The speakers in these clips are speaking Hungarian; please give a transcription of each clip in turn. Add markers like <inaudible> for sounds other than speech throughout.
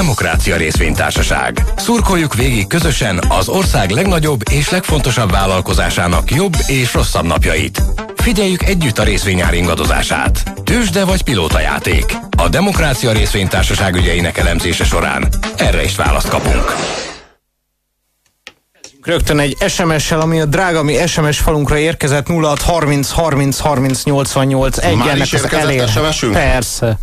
Demokrácia Részvénytársaság. Szurkoljuk végig közösen az ország legnagyobb és legfontosabb vállalkozásának jobb és rosszabb napjait. Figyeljük együtt a részvényár ingadozását. Tősde vagy játék. A Demokrácia Részvénytársaság ügyeinek elemzése során erre is választ kapunk. Rögtön egy SMS-sel, ami a drága mi SMS falunkra érkezett 0630 30 30 88 egy Már is érkezett SMS-ünk? Persze.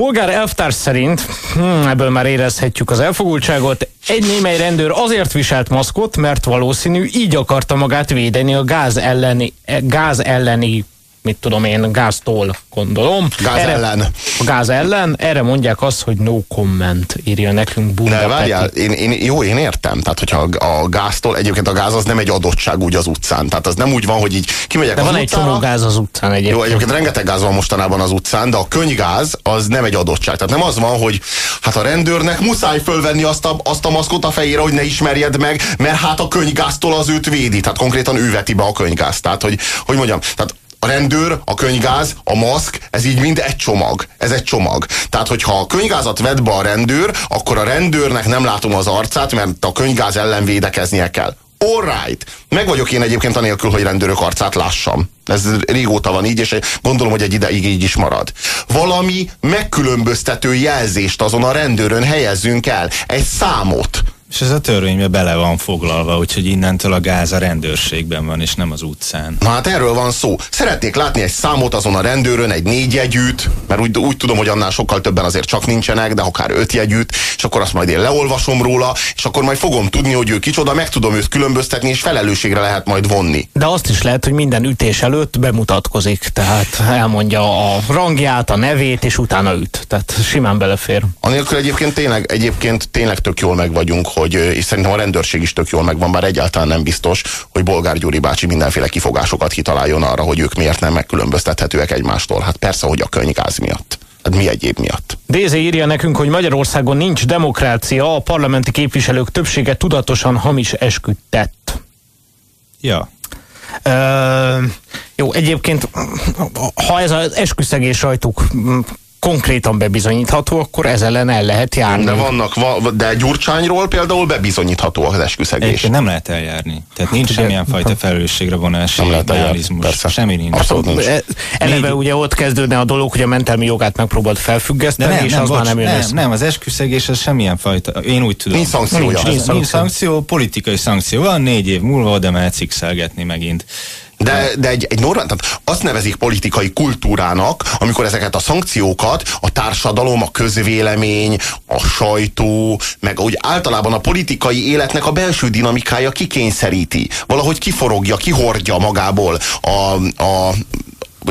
Bolgár elvtárs szerint, hmm, ebből már érezhetjük az elfogultságot, egy némely rendőr azért viselt maszkot, mert valószínű így akarta magát védeni a gáz elleni, gáz elleni mit tudom én, gáztól gondolom. Gáz erre, ellen. A gáz ellen, erre mondják azt, hogy no comment, írja nekünk Bunda Ne, várjál, én, én, jó, én értem. Tehát, hogyha a, gáztól, egyébként a gáz az nem egy adottság úgy az utcán. Tehát az nem úgy van, hogy így kimegyek de az van utcára. egy csomó gáz az utcán egyébként. Jó, egyébként rengeteg gáz van mostanában az utcán, de a könygáz az nem egy adottság. Tehát nem az van, hogy hát a rendőrnek muszáj fölvenni azt a, azt a maszkot a fejére, hogy ne ismerjed meg, mert hát a könygáztól az őt védi. Tehát konkrétan ő veti be a könygázt. Tehát, hogy, hogy mondjam, tehát a rendőr, a könygáz, a maszk, ez így mind egy csomag. Ez egy csomag. Tehát, hogyha a könygázat vett be a rendőr, akkor a rendőrnek nem látom az arcát, mert a könygáz ellen védekeznie kell. All right. Meg vagyok én egyébként anélkül, hogy rendőrök arcát lássam. Ez régóta van így, és gondolom, hogy egy ideig így is marad. Valami megkülönböztető jelzést azon a rendőrön helyezzünk el. Egy számot. És ez a törvénybe bele van foglalva, úgyhogy innentől a gáz a rendőrségben van, és nem az utcán. Na hát erről van szó. Szeretnék látni egy számot azon a rendőrön, egy négy jegyűt, mert úgy, úgy tudom, hogy annál sokkal többen azért csak nincsenek, de akár öt jegyűt, és akkor azt majd én leolvasom róla, és akkor majd fogom tudni, hogy ő kicsoda, meg tudom őt különböztetni, és felelősségre lehet majd vonni. De azt is lehet, hogy minden ütés előtt bemutatkozik, tehát elmondja a rangját, a nevét, és utána üt. Tehát simán belefér. Anélkül egyébként tényleg, egyébként tényleg tök jól meg vagyunk, hogy, és szerintem a rendőrség is tök jól megvan, bár egyáltalán nem biztos, hogy Bolgár Gyuri bácsi mindenféle kifogásokat kitaláljon arra, hogy ők miért nem megkülönböztethetőek egymástól. Hát persze, hogy a könygáz miatt. Hát mi egyéb miatt? Dézé írja nekünk, hogy Magyarországon nincs demokrácia, a parlamenti képviselők többsége tudatosan hamis esküt tett. Ja. Ö, jó, egyébként, ha ez az esküszegés rajtuk konkrétan bebizonyítható, akkor ez ellen el lehet járni. De vannak, de Gyurcsányról például bebizonyítható az esküszegés. Egyébként nem lehet eljárni. Tehát nincs hát, semmilyen fajta felelősségre vonási nem lehet. Persze. Semmi nincs. Abszolút nincs. E, eleve ugye ott kezdődne a dolog, hogy a mentelmi jogát megpróbált felfüggeszteni, nem, és nem, az bocs, már nem jön nem, nem, az esküszegés az semmilyen fajta. Én úgy tudom. Nincs szankciója. Nincs, nincs, nincs szankció, politikai szankció van, négy év múlva oda mehet szikszelgetni megint. De, de egy, egy normál, tehát azt nevezik politikai kultúrának, amikor ezeket a szankciókat a társadalom, a közvélemény, a sajtó, meg úgy általában a politikai életnek a belső dinamikája kikényszeríti. Valahogy kiforogja, kihordja magából a, a,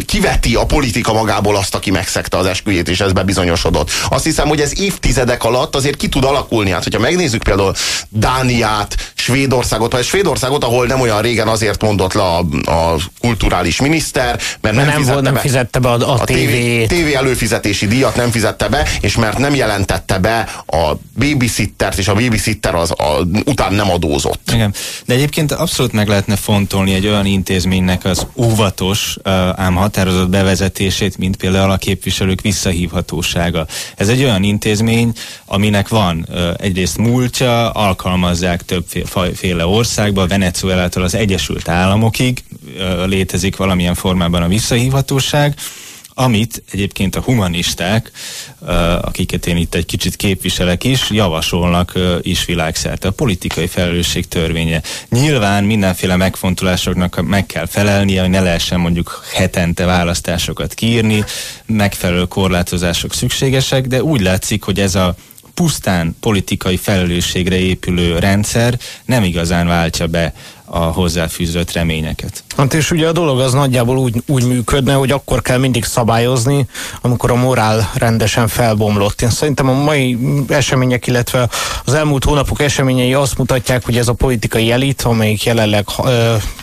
kiveti a politika magából azt, aki megszegte az esküjét, és ez bebizonyosodott. Azt hiszem, hogy ez évtizedek alatt azért ki tud alakulni. Hát, hogyha megnézzük például Dániát, Svédországot, vagy Svédországot, ahol nem olyan régen azért mondott le a, a kulturális miniszter, mert nem, nem, fizette, nem be, fizette be a, a, a TV, TV előfizetési díjat nem fizette be, és mert nem jelentette be a babysittert, és a babysitter az a, után nem adózott. Igen. De egyébként abszolút meg lehetne fontolni egy olyan intézménynek az óvatos, ám határozott bevezetését, mint például a képviselők visszahívhatósága. Ez egy olyan intézmény, aminek van egyrészt múltja, alkalmazzák többféle országba, Venezuelától az Egyesült Államokig létezik valamilyen formában a visszahívhatóság, amit egyébként a humanisták, akiket én itt egy kicsit képviselek is, javasolnak is világszerte. A politikai felelősség törvénye. Nyilván mindenféle megfontolásoknak meg kell felelnie, hogy ne lehessen mondjuk hetente választásokat kiírni, megfelelő korlátozások szükségesek, de úgy látszik, hogy ez a pusztán politikai felelősségre épülő rendszer nem igazán váltja be a hozzáfűzött reményeket. Hát és ugye a dolog az nagyjából úgy, úgy működne, hogy akkor kell mindig szabályozni, amikor a morál rendesen felbomlott. Én szerintem a mai események, illetve az elmúlt hónapok eseményei azt mutatják, hogy ez a politikai elit, amelyik jelenleg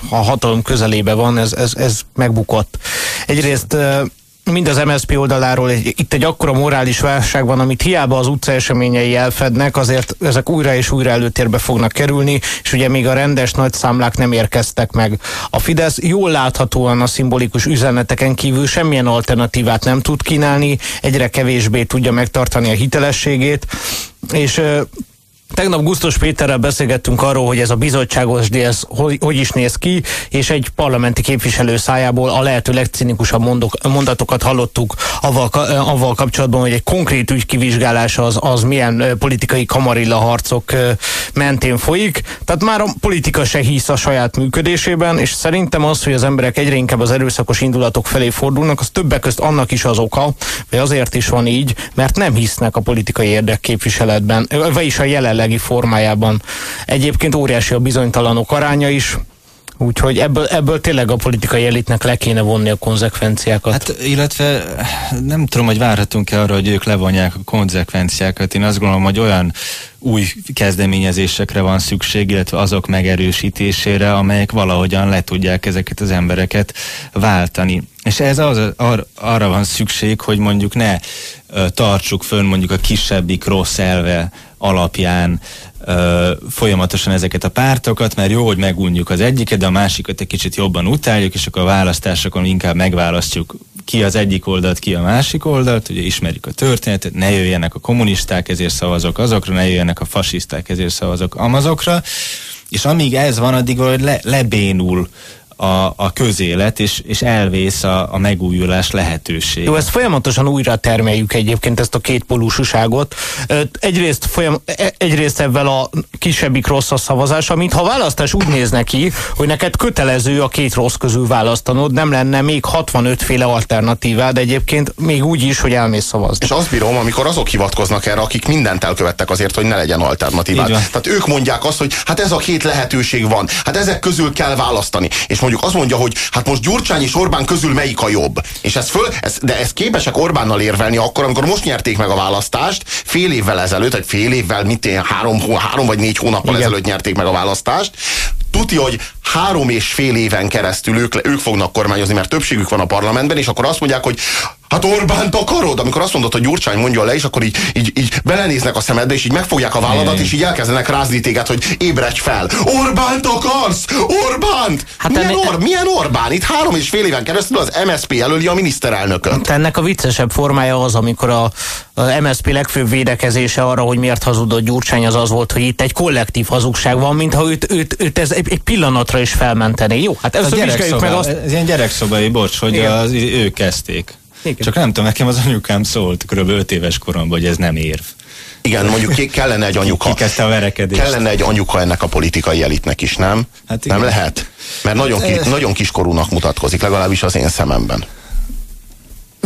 a hatalom közelébe van, ez, ez, ez megbukott. Egyrészt mind az MSZP oldaláról egy, itt egy akkora morális válság van, amit hiába az utca eseményei elfednek, azért ezek újra és újra előtérbe fognak kerülni, és ugye még a rendes nagy számlák nem érkeztek meg. A Fidesz jól láthatóan a szimbolikus üzeneteken kívül semmilyen alternatívát nem tud kínálni, egyre kevésbé tudja megtartani a hitelességét, és Tegnap Gusztus Péterrel beszélgettünk arról, hogy ez a bizottságos ez hogy, hogy is néz ki, és egy parlamenti képviselő szájából a lehető legcinikusabb mondok, mondatokat hallottuk avval, avval kapcsolatban, hogy egy konkrét ügy kivizsgálása az, az milyen politikai kamarilla harcok mentén folyik. Tehát már a politika se hisz a saját működésében, és szerintem az, hogy az emberek egyre inkább az erőszakos indulatok felé fordulnak, az többek közt annak is az oka, vagy azért is van így, mert nem hisznek a politikai érdekképviseletben, vagyis a jelenleg jelenlegi formájában. Egyébként óriási a bizonytalanok aránya is, Úgyhogy ebből, ebből tényleg a politikai elitnek le kéne vonni a konzekvenciákat. Hát, illetve nem tudom, hogy várhatunk-e arra, hogy ők levonják a konzekvenciákat. Én azt gondolom, hogy olyan új kezdeményezésekre van szükség, illetve azok megerősítésére, amelyek valahogyan le tudják ezeket az embereket váltani. És ez az, ar, arra van szükség, hogy mondjuk ne tartsuk fönn mondjuk a kisebbik rossz elve alapján ö, folyamatosan ezeket a pártokat, mert jó, hogy megunjuk az egyiket, de a másikat egy kicsit jobban utáljuk, és akkor a választásokon inkább megválasztjuk ki az egyik oldalt, ki a másik oldalt, ugye ismerjük a történetet, ne jöjjenek a kommunisták, ezért szavazok azokra, ne jöjjenek a fasiszták, ezért szavazok amazokra, és amíg ez van, addig le, lebénul a, a közélet, és, és elvész a, a megújulás lehetőség. Jó, ezt folyamatosan újra termeljük egyébként, ezt a két polúsuságot. Egyrészt, folyam, e, egyrészt ebben a kisebbik rossz a szavazás, mint ha a választás úgy néz neki, hogy neked kötelező a két rossz közül választanod, nem lenne még 65 féle alternatívád egyébként, még úgy is, hogy elmész szavazni. És azt bírom, amikor azok hivatkoznak erre, akik mindent elkövettek azért, hogy ne legyen alternatívád. Tehát ők mondják azt, hogy hát ez a két lehetőség van, hát ezek közül kell választani. És mondjuk azt mondja, hogy hát most Gyurcsány és Orbán közül melyik a jobb. És ez föl, ez, de ez képesek Orbánnal érvelni akkor, amikor most nyerték meg a választást, fél évvel ezelőtt, vagy fél évvel, mint én, három, három vagy négy hónappal Igen. ezelőtt nyerték meg a választást, tuti, hogy három és fél éven keresztül ők, ők fognak kormányozni, mert többségük van a parlamentben, és akkor azt mondják, hogy Hát Orbánt akarod? Amikor azt mondod, hogy Gyurcsány mondja le, és akkor így, így, így belenéznek a szemedbe, és így megfogják a válladat, és így elkezdenek rázni téged, hogy ébredj fel. Orbánt akarsz? Orbánt! Hát milyen, ennek... Or, milyen Orbán? Itt három és fél éven keresztül az MSP jelöli a miniszterelnököt. Hát ennek a viccesebb formája az, amikor a, a MSP legfőbb védekezése arra, hogy miért hazudott Gyurcsány, az az volt, hogy itt egy kollektív hazugság van, mintha őt, őt, őt ez egy, egy pillanatra is felmenteni. Jó, hát ezt vizsgáljuk meg azt. Ez ilyen gyerekszobai, bocs, hogy az, ők kezdték. Igen. Csak nem tudom, nekem az anyukám szólt kb. 5 éves koromban, hogy ez nem érv. Igen, mondjuk kellene egy anyuka. a verekedést. Kellene egy anyuka ennek a politikai elitnek is, nem? Hát igen. Nem lehet? Mert nagyon, ki, nagyon kiskorúnak mutatkozik, legalábbis az én szememben.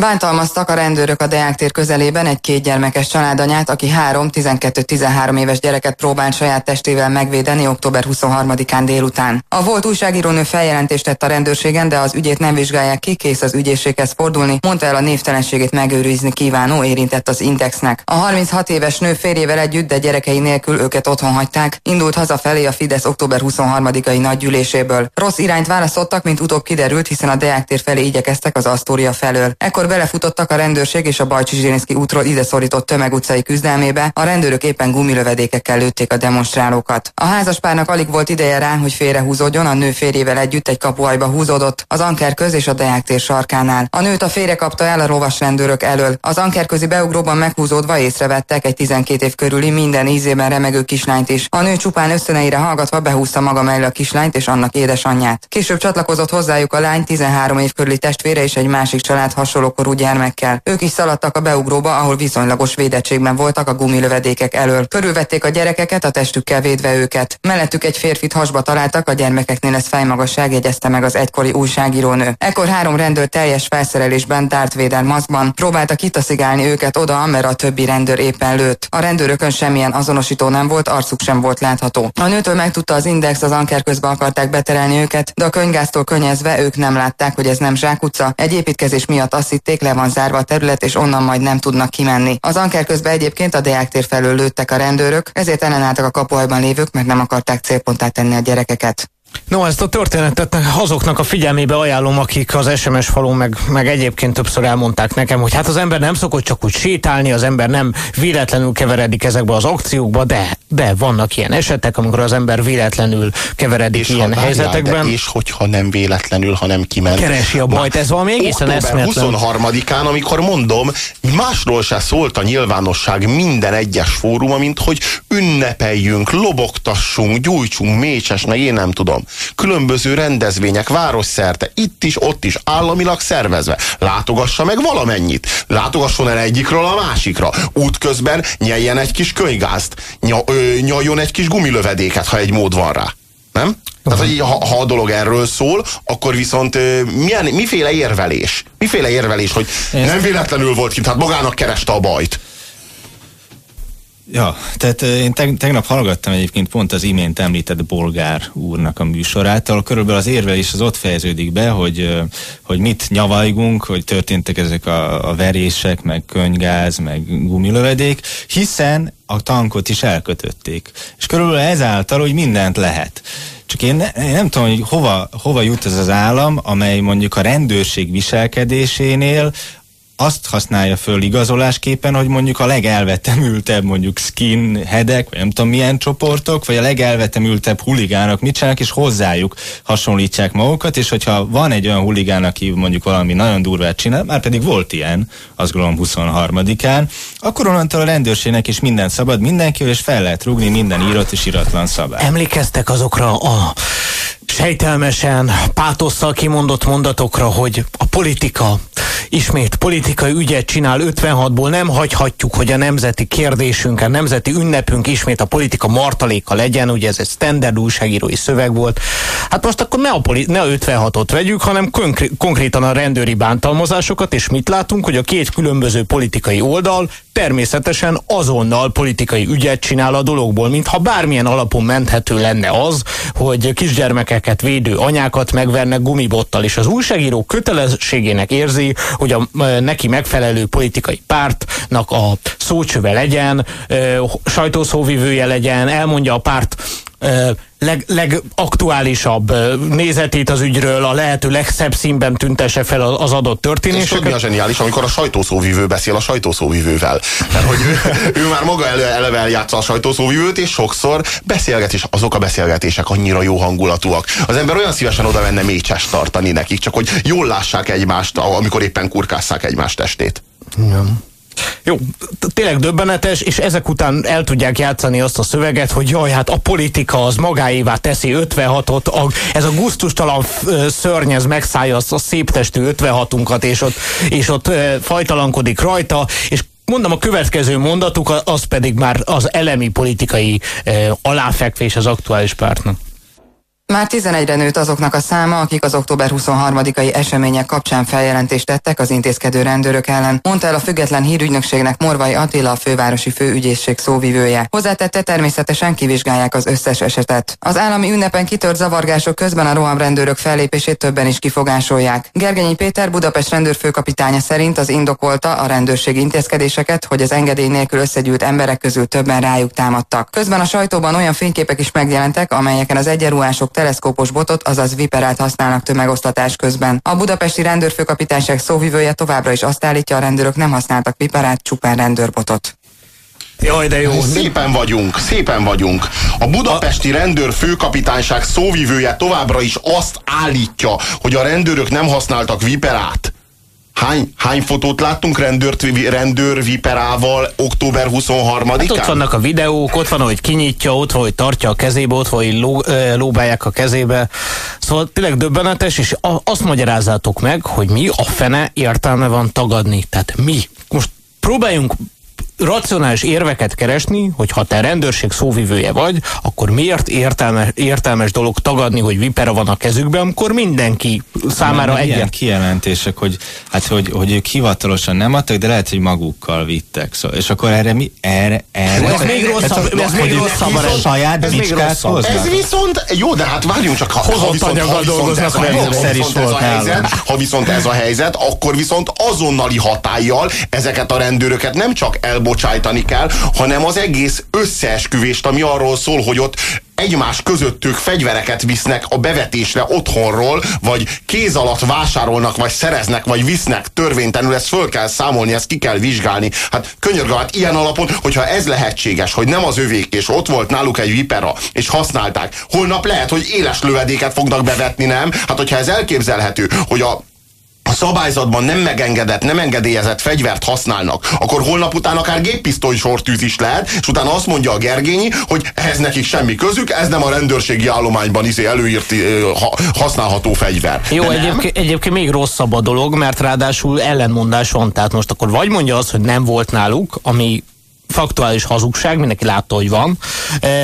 Bántalmaztak a rendőrök a Deák tér közelében egy kétgyermekes családanyát, aki három 12-13 éves gyereket próbált saját testével megvédeni október 23-án délután. A volt újságírónő feljelentést tett a rendőrségen, de az ügyét nem vizsgálják ki, kész az ügyészséghez fordulni, mondta el a névtelenségét megőrizni kívánó érintett az Indexnek. A 36 éves nő férjével együtt, de gyerekei nélkül őket otthon hagyták, indult hazafelé a Fidesz október 23-ai nagygyűléséből. Rossz irányt választottak, mint utóbb kiderült, hiszen a Deák tér felé igyekeztek az Asztória felől. Ekkor amikor belefutottak a rendőrség és a Bajcsi Zsirinszki útról ide szorított tömeg utcai küzdelmébe, a rendőrök éppen gumilövedékekkel lőtték a demonstrálókat. A házaspárnak alig volt ideje rá, hogy félrehúzódjon, a nő férjével együtt egy kapuajba húzódott, az Anker köz és a Deák tér sarkánál. A nőt a félre kapta el a rovas rendőrök elől. Az Ankerközi beugróban meghúzódva észrevettek egy 12 év körüli minden ízében remegő kislányt is. A nő csupán összöneire hallgatva behúzta maga mellé a kislányt és annak édesanyját. Később csatlakozott hozzájuk a lány 13 év körüli testvére és egy másik család hasonló korú gyermekkel. Ők is szaladtak a beugróba, ahol viszonylagos védettségben voltak a gumilövedékek elől. Körülvették a gyerekeket, a testükkel védve őket. Mellettük egy férfit hasba találtak, a gyermekeknél ez fejmagasság, jegyezte meg az egykori újságírónő. Ekkor három rendőr teljes felszerelésben, Darth Vader maszkban próbálta kitaszigálni őket oda, amerre a többi rendőr éppen lőtt. A rendőrökön semmilyen azonosító nem volt, arcuk sem volt látható. A nőtől megtudta az Index, az Anker közbe akarták beterelni őket, de a könyvgáztól könnyezve ők nem látták, hogy ez nem zsákutca. Egy építkezés miatt azt hitték, le van zárva a terület, és onnan majd nem tudnak kimenni. Az Anker közben egyébként a Deák tér felől lőttek a rendőrök, ezért ellenálltak a kapuajban lévők, mert nem akarták célponttá tenni a gyerekeket. No, ezt a történetet azoknak a figyelmébe ajánlom, akik az SMS falon meg, meg egyébként többször elmondták nekem, hogy hát az ember nem szokott csak úgy sétálni, az ember nem véletlenül keveredik ezekbe az akciókba, de, de vannak ilyen esetek, amikor az ember véletlenül keveredik és ilyen ha, helyzetekben. De és hogyha nem véletlenül, hanem kiment. Keresi a bajt, ez valami egészen eszméletlen. 23-án, amikor mondom, másról se szólt a nyilvánosság minden egyes fóruma, mint hogy ünnepeljünk, lobogtassunk, gyújtsunk, mécses, meg én nem tudom különböző rendezvények városszerte, itt is, ott is, államilag szervezve. Látogassa meg valamennyit. Látogasson el egyikről a másikra. Útközben nyeljen egy kis könygázt. Ny- ö, nyaljon egy kis gumilövedéket, ha egy mód van rá. Nem? Tehát, hogy ha, ha a dolog erről szól, akkor viszont milyen, miféle érvelés? Miféle érvelés, hogy nem véletlenül volt kint, hát magának kereste a bajt. Ja, tehát én tegnap hallgattam egyébként pont az imént említett Bolgár úrnak a műsorát, ahol körülbelül az érvelés az ott fejeződik be, hogy, hogy mit nyavajgunk, hogy történtek ezek a, a verések, meg könygáz, meg gumilövedék, hiszen a tankot is elkötötték. És körülbelül ezáltal, hogy mindent lehet. Csak én, ne, én nem tudom, hogy hova, hova jut ez az állam, amely mondjuk a rendőrség viselkedésénél azt használja föl igazolásképpen, hogy mondjuk a legelvetemültebb mondjuk skinheadek, vagy nem tudom milyen csoportok, vagy a legelvetemültebb huligánok mit csinálnak, és hozzájuk hasonlítják magukat, és hogyha van egy olyan huligán, aki mondjuk valami nagyon durvát csinál, már pedig volt ilyen, azt gondolom 23-án, akkor onnantól a rendőrségnek is minden szabad mindenki, és fel lehet rúgni minden írott és iratlan szabály. Emlékeztek azokra a sejtelmesen, pátosszal kimondott mondatokra, hogy a politika ismét politikai ügyet csinál 56-ból, nem hagyhatjuk, hogy a nemzeti kérdésünk, a nemzeti ünnepünk ismét a politika martaléka legyen, ugye ez egy standard újságírói szöveg volt. Hát most akkor ne a, ne a 56-ot vegyük, hanem konkré- konkrétan a rendőri bántalmazásokat, és mit látunk, hogy a két különböző politikai oldal természetesen azonnal politikai ügyet csinál a dologból, mintha bármilyen alapon menthető lenne az, hogy kisgyermekeket védő anyákat megvernek gumibottal, és az újságíró kötelességének érzi, hogy a neki megfelelő politikai pártnak a szócsöve legyen, sajtószóvivője legyen, elmondja a párt leg, legaktuálisabb nézetét az ügyről, a lehető legszebb színben tüntesse fel az adott történéseket. És mi a zseniális, amikor a sajtószóvivő beszél a sajtószóvivővel. Mert hogy ő, ő már maga elő, eleve eljátsza a sajtószóvivőt, és sokszor beszélget, és azok a beszélgetések annyira jó hangulatúak. Az ember olyan szívesen oda menne mécses tartani nekik, csak hogy jól lássák egymást, amikor éppen kurkásszák egymást testét. Igen. Jó, tényleg döbbenetes, és ezek után el tudják játszani azt a szöveget, hogy jaj, hát a politika az magáévá teszi 56-ot, a, ez a guztustalan szörny, ez megszállja a szép testű 56-unkat, és ott, és ott fajtalankodik rajta, és mondom, a következő mondatuk, az pedig már az elemi politikai aláfekvés az aktuális pártnak. Már 11-re nőtt azoknak a száma, akik az október 23-ai események kapcsán feljelentést tettek az intézkedő rendőrök ellen, mondta el a független hírügynökségnek Morvai Attila, a fővárosi főügyészség szóvivője. Hozzátette természetesen kivizsgálják az összes esetet. Az állami ünnepen kitört zavargások közben a rohamrendőrök fellépését többen is kifogásolják. Gergenyi Péter Budapest rendőrfőkapitánya szerint az indokolta a rendőrség intézkedéseket, hogy az engedély nélkül összegyűlt emberek közül többen rájuk támadtak. Közben a sajtóban olyan fényképek is megjelentek, amelyeken az egyenruhások teleszkópos botot, azaz viperát használnak tömegosztatás közben. A budapesti rendőrfőkapitányság szóvivője továbbra is azt állítja, a rendőrök nem használtak viperát, csupán rendőrbotot. Jaj, de jó. Szépen vagyunk, szépen vagyunk. A budapesti rendőr főkapitányság szóvivője továbbra is azt állítja, hogy a rendőrök nem használtak viperát. Hány, hány fotót láttunk rendőrt, rendőr viperával október 23-án? Hát ott vannak a videók, ott van, hogy kinyitja, ott van, hogy tartja a kezébe, ott van, hogy ló, lóbálják a kezébe. Szóval tényleg döbbenetes, és azt magyarázzátok meg, hogy mi a fene értelme van tagadni. Tehát mi? Most próbáljunk racionális érveket keresni, hogy ha te rendőrség szóvivője vagy, akkor miért értelmes, értelmes dolog tagadni, hogy vipera van a kezükben, amikor mindenki számára egy Ilyen kijelentések, hogy, hát, hogy, hogy ők hivatalosan nem adtak, de lehet, hogy magukkal vittek. Szóval, és akkor erre mi? Erre, erre ez még rosszabb, ez, ez még rosszabb. Ez saját ez még rosszabb. Ez viszont, jó, de hát várjunk csak, ha, ha viszont, ha viszont, ez, a, viszont ez a helyzet, ha viszont ez a helyzet, akkor viszont azonnali hatállyal ezeket a rendőröket nem csak el elbocsájtani kell, hanem az egész összeesküvést, ami arról szól, hogy ott egymás közöttük fegyvereket visznek a bevetésre otthonról, vagy kéz alatt vásárolnak, vagy szereznek, vagy visznek törvénytelenül, ezt föl kell számolni, ezt ki kell vizsgálni. Hát könyörgöm, hát ilyen alapon, hogyha ez lehetséges, hogy nem az övék, és ott volt náluk egy vipera, és használták, holnap lehet, hogy éles lövedéket fognak bevetni, nem? Hát hogyha ez elképzelhető, hogy a a szabályzatban nem megengedett, nem engedélyezett fegyvert használnak, akkor holnap után akár géppisztoly sortűz is lehet, és utána azt mondja a Gergényi, hogy ehhez nekik semmi közük, ez nem a rendőrségi állományban izé előírt ha, használható fegyver. Jó, egyébként, egyébként még rosszabb a dolog, mert ráadásul ellenmondás van, tehát most akkor vagy mondja azt, hogy nem volt náluk, ami faktuális hazugság, mindenki látta, hogy van,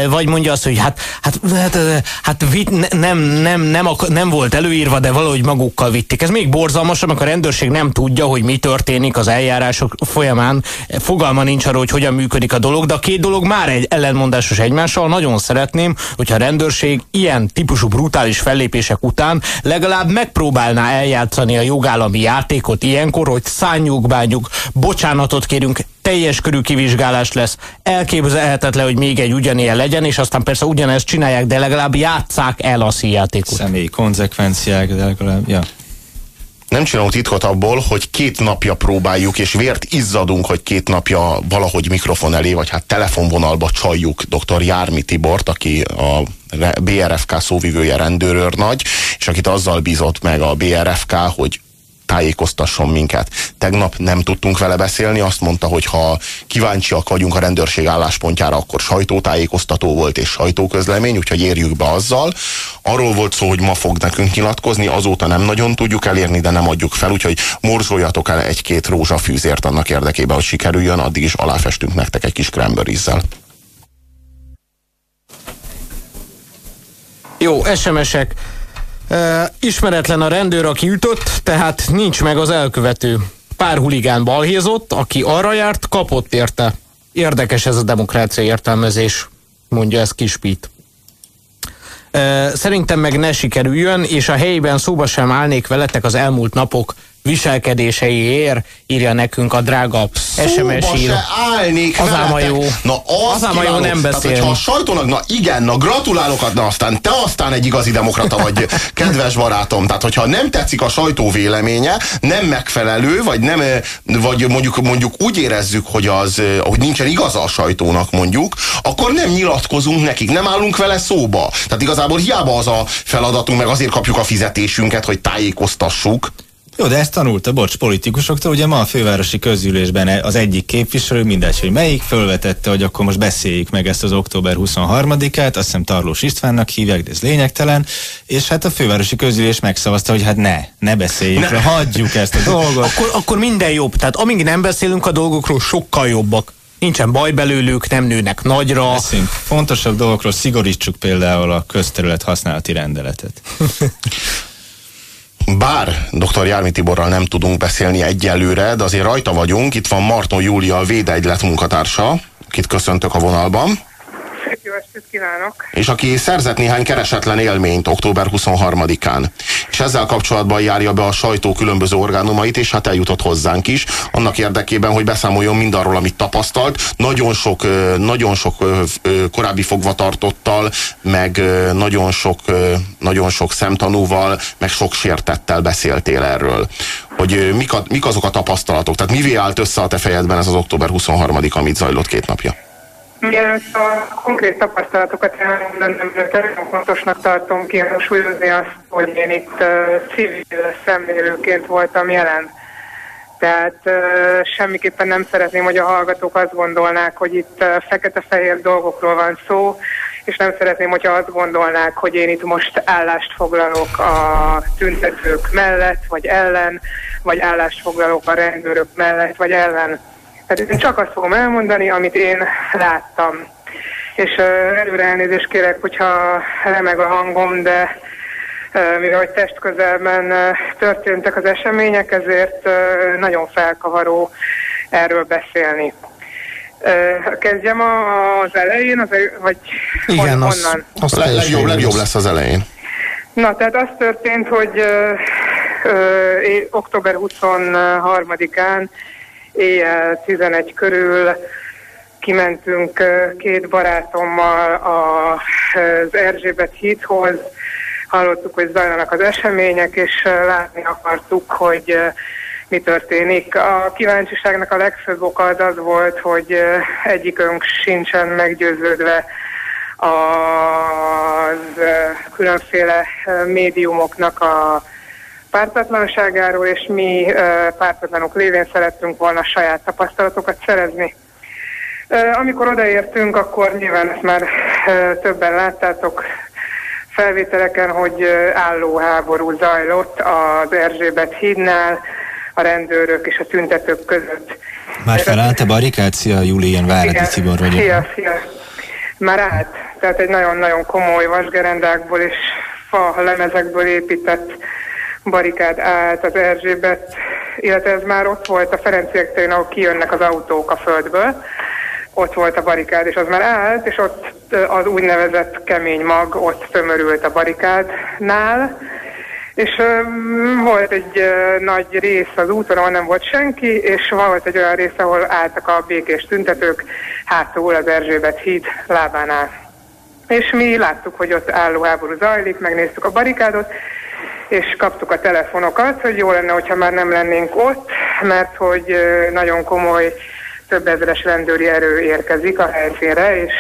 vagy mondja azt, hogy hát, hát, hát, hát vit, nem, nem, nem, nem volt előírva, de valahogy magukkal vitték. Ez még borzalmasabb, amikor a rendőrség nem tudja, hogy mi történik az eljárások folyamán, fogalma nincs arról, hogy hogyan működik a dolog, de a két dolog már egy ellenmondásos egymással. Nagyon szeretném, hogyha a rendőrség ilyen típusú brutális fellépések után legalább megpróbálná eljátszani a jogállami játékot ilyenkor, hogy szánjuk, bánjuk, bocsánatot kérünk, teljes körű kivizsgálás lesz, elképzelhetetlen, hogy még egy ugyanilyen legyen, és aztán persze ugyanezt csinálják, de legalább játszák el a színjátékot. Személyi konzekvenciák, de legalább, ja. Nem csinálunk titkot abból, hogy két napja próbáljuk, és vért izzadunk, hogy két napja valahogy mikrofon elé, vagy hát telefonvonalba csaljuk dr. Jármi Tibort, aki a BRFK szóvivője rendőrőrnagy, és akit azzal bízott meg a BRFK, hogy tájékoztasson minket. Tegnap nem tudtunk vele beszélni, azt mondta, hogy ha kíváncsiak vagyunk a rendőrség álláspontjára, akkor sajtótájékoztató volt és sajtóközlemény, úgyhogy érjük be azzal. Arról volt szó, hogy ma fog nekünk nyilatkozni, azóta nem nagyon tudjuk elérni, de nem adjuk fel, úgyhogy morzsoljatok el egy-két rózsafűzért annak érdekében, hogy sikerüljön, addig is aláfestünk nektek egy kis kremberizzel. Jó, SMS-ek. Ismeretlen a rendőr, aki ütött, tehát nincs meg az elkövető. Pár huligán balhézott, aki arra járt, kapott érte. Érdekes ez a demokrácia értelmezés, mondja ez Kispít. Szerintem meg ne sikerüljön, és a helyben szóba sem állnék veletek az elmúlt napok viselkedéseiért, írja nekünk a drága SMS író. állnék Az ám a jó. Na az, az jó nem beszél. Tehát, a sajtónak, na igen, na gratulálok, na aztán te aztán egy igazi demokrata vagy, <laughs> kedves barátom. Tehát, hogyha nem tetszik a sajtó véleménye, nem megfelelő, vagy nem, vagy mondjuk, mondjuk úgy érezzük, hogy az, hogy nincsen igaza a sajtónak mondjuk, akkor nem nyilatkozunk nekik, nem állunk vele szóba. Tehát igazából hiába az a feladatunk, meg azért kapjuk a fizetésünket, hogy tájékoztassuk. Jó, de ezt tanulta, bocs, politikusoktól. Ugye ma a fővárosi közgyűlésben az egyik képviselő, mindegy, hogy melyik, fölvetette, hogy akkor most beszéljük meg ezt az október 23-át, azt hiszem Tarlós Istvánnak hívják, de ez lényegtelen, és hát a fővárosi közgyűlés megszavazta, hogy hát ne, ne beszéljük, ne. hagyjuk ezt a <laughs> dolgot. Akkor, akkor minden jobb, tehát amíg nem beszélünk a dolgokról, sokkal jobbak nincsen baj belőlük, nem nőnek nagyra. Beszéljünk fontosabb dolgokról, szigorítsuk például a közterület használati rendeletet. <laughs> Bár dr. Jármi Tiborral nem tudunk beszélni egyelőre, de azért rajta vagyunk. Itt van Marton Júlia, a Védegylet munkatársa, akit köszöntök a vonalban. Jó estét kívánok! És aki szerzett néhány keresetlen élményt október 23-án. És ezzel kapcsolatban járja be a sajtó különböző orgánumait, és hát eljutott hozzánk is, annak érdekében, hogy beszámoljon mindarról, amit tapasztalt. Nagyon sok, nagyon sok korábbi fogvatartottal, meg nagyon sok, nagyon sok szemtanúval, meg sok sértettel beszéltél erről. Hogy mik, a, mik azok a tapasztalatok? Tehát mivé állt össze a te fejedben ez az október 23 amit zajlott két napja? Mielőtt a konkrét tapasztalatokat elmondanám, nagyon fontosnak tartom kihangsúlyozni azt, hogy én itt uh, civil szemlélőként voltam jelen. Tehát uh, semmiképpen nem szeretném, hogy a hallgatók azt gondolnák, hogy itt uh, fekete-fehér dolgokról van szó, és nem szeretném, hogyha azt gondolnák, hogy én itt most állást foglalok a tüntetők mellett, vagy ellen, vagy állást foglalok a rendőrök mellett, vagy ellen tehát én csak azt fogom elmondani, amit én láttam. És uh, előre elnézést kérek, hogyha remeg a hangom, de uh, mivel hogy testközelben uh, történtek az események, ezért uh, nagyon felkavaró erről beszélni. Uh, kezdjem az elején, az, vagy Igen, hon, az, honnan? Az legjobb, legjobb lesz az elején. Na, tehát az történt, hogy uh, uh, október 23-án éjjel 11 körül kimentünk két barátommal az Erzsébet hídhoz, hallottuk, hogy zajlanak az események, és látni akartuk, hogy mi történik. A kíváncsiságnak a legfőbb oka az az volt, hogy egyikünk sincsen meggyőződve az különféle médiumoknak a pártatlanságáról, és mi pártatlanok lévén szerettünk volna saját tapasztalatokat szerezni. Amikor odaértünk, akkor nyilván ezt már többen láttátok felvételeken, hogy álló háború zajlott az Erzsébet hídnál, a rendőrök és a tüntetők között. Már felállt a barikád? Szia, Julian Váradi Tibor vagyok. Szia, szia. Már állt. Tehát egy nagyon-nagyon komoly vasgerendákból és fa lemezekből épített barikád állt az Erzsébet, illetve ez már ott volt a Ferenciek térén, ahol kijönnek az autók a földből, ott volt a barikád, és az már állt, és ott az úgynevezett kemény mag ott tömörült a barikádnál, és um, volt egy uh, nagy rész az úton, ahol nem volt senki, és volt egy olyan rész, ahol álltak a békés tüntetők hátul az Erzsébet híd lábánál. És mi láttuk, hogy ott álló háború zajlik, megnéztük a barikádot, és kaptuk a telefonokat, hogy jó lenne, hogyha már nem lennénk ott, mert hogy nagyon komoly több ezeres rendőri erő érkezik a helyszínre, és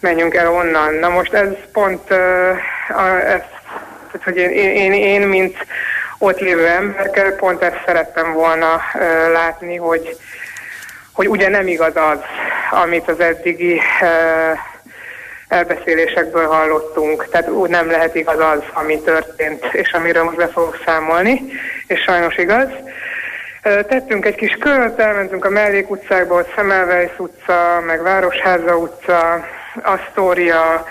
menjünk el onnan. Na most ez pont, ez hogy én, én, én, mint ott lévő emberkel pont ezt szerettem volna látni, hogy, hogy ugye nem igaz az, amit az eddigi elbeszélésekből hallottunk. Tehát úgy nem lehet igaz az, ami történt, és amiről most be fogok számolni, és sajnos igaz. Tettünk egy kis kört, elmentünk a mellék utcákba, ott Szemelweis utca, meg Városháza utca, Astoria,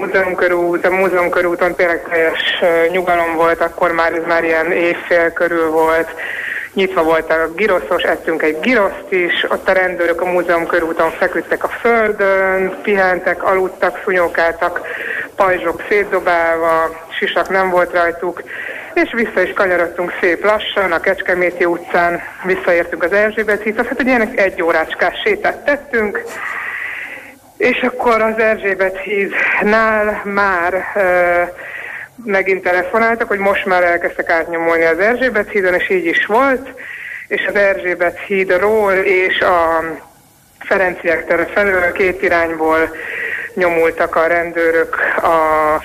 múzeumkörút, a múzeumkörúton tényleg teljes nyugalom volt, akkor már ez már ilyen évfél körül volt, nyitva volt a giroszos, ettünk egy giroszt is, ott a rendőrök a múzeum körúton feküdtek a földön, pihentek, aludtak, szunyókáltak, pajzsok szétdobálva, sisak nem volt rajtuk, és vissza is kanyarodtunk szép lassan a Kecskeméti utcán, visszaértünk az Erzsébet hídhoz, hát egy ilyen egy órácskás sétát tettünk, és akkor az Erzsébet hídnál már uh, megint telefonáltak, hogy most már elkezdtek átnyomolni az Erzsébet hídon, és így is volt, és az Erzsébet hídról és a Ferenciek tere felől két irányból nyomultak a rendőrök, a,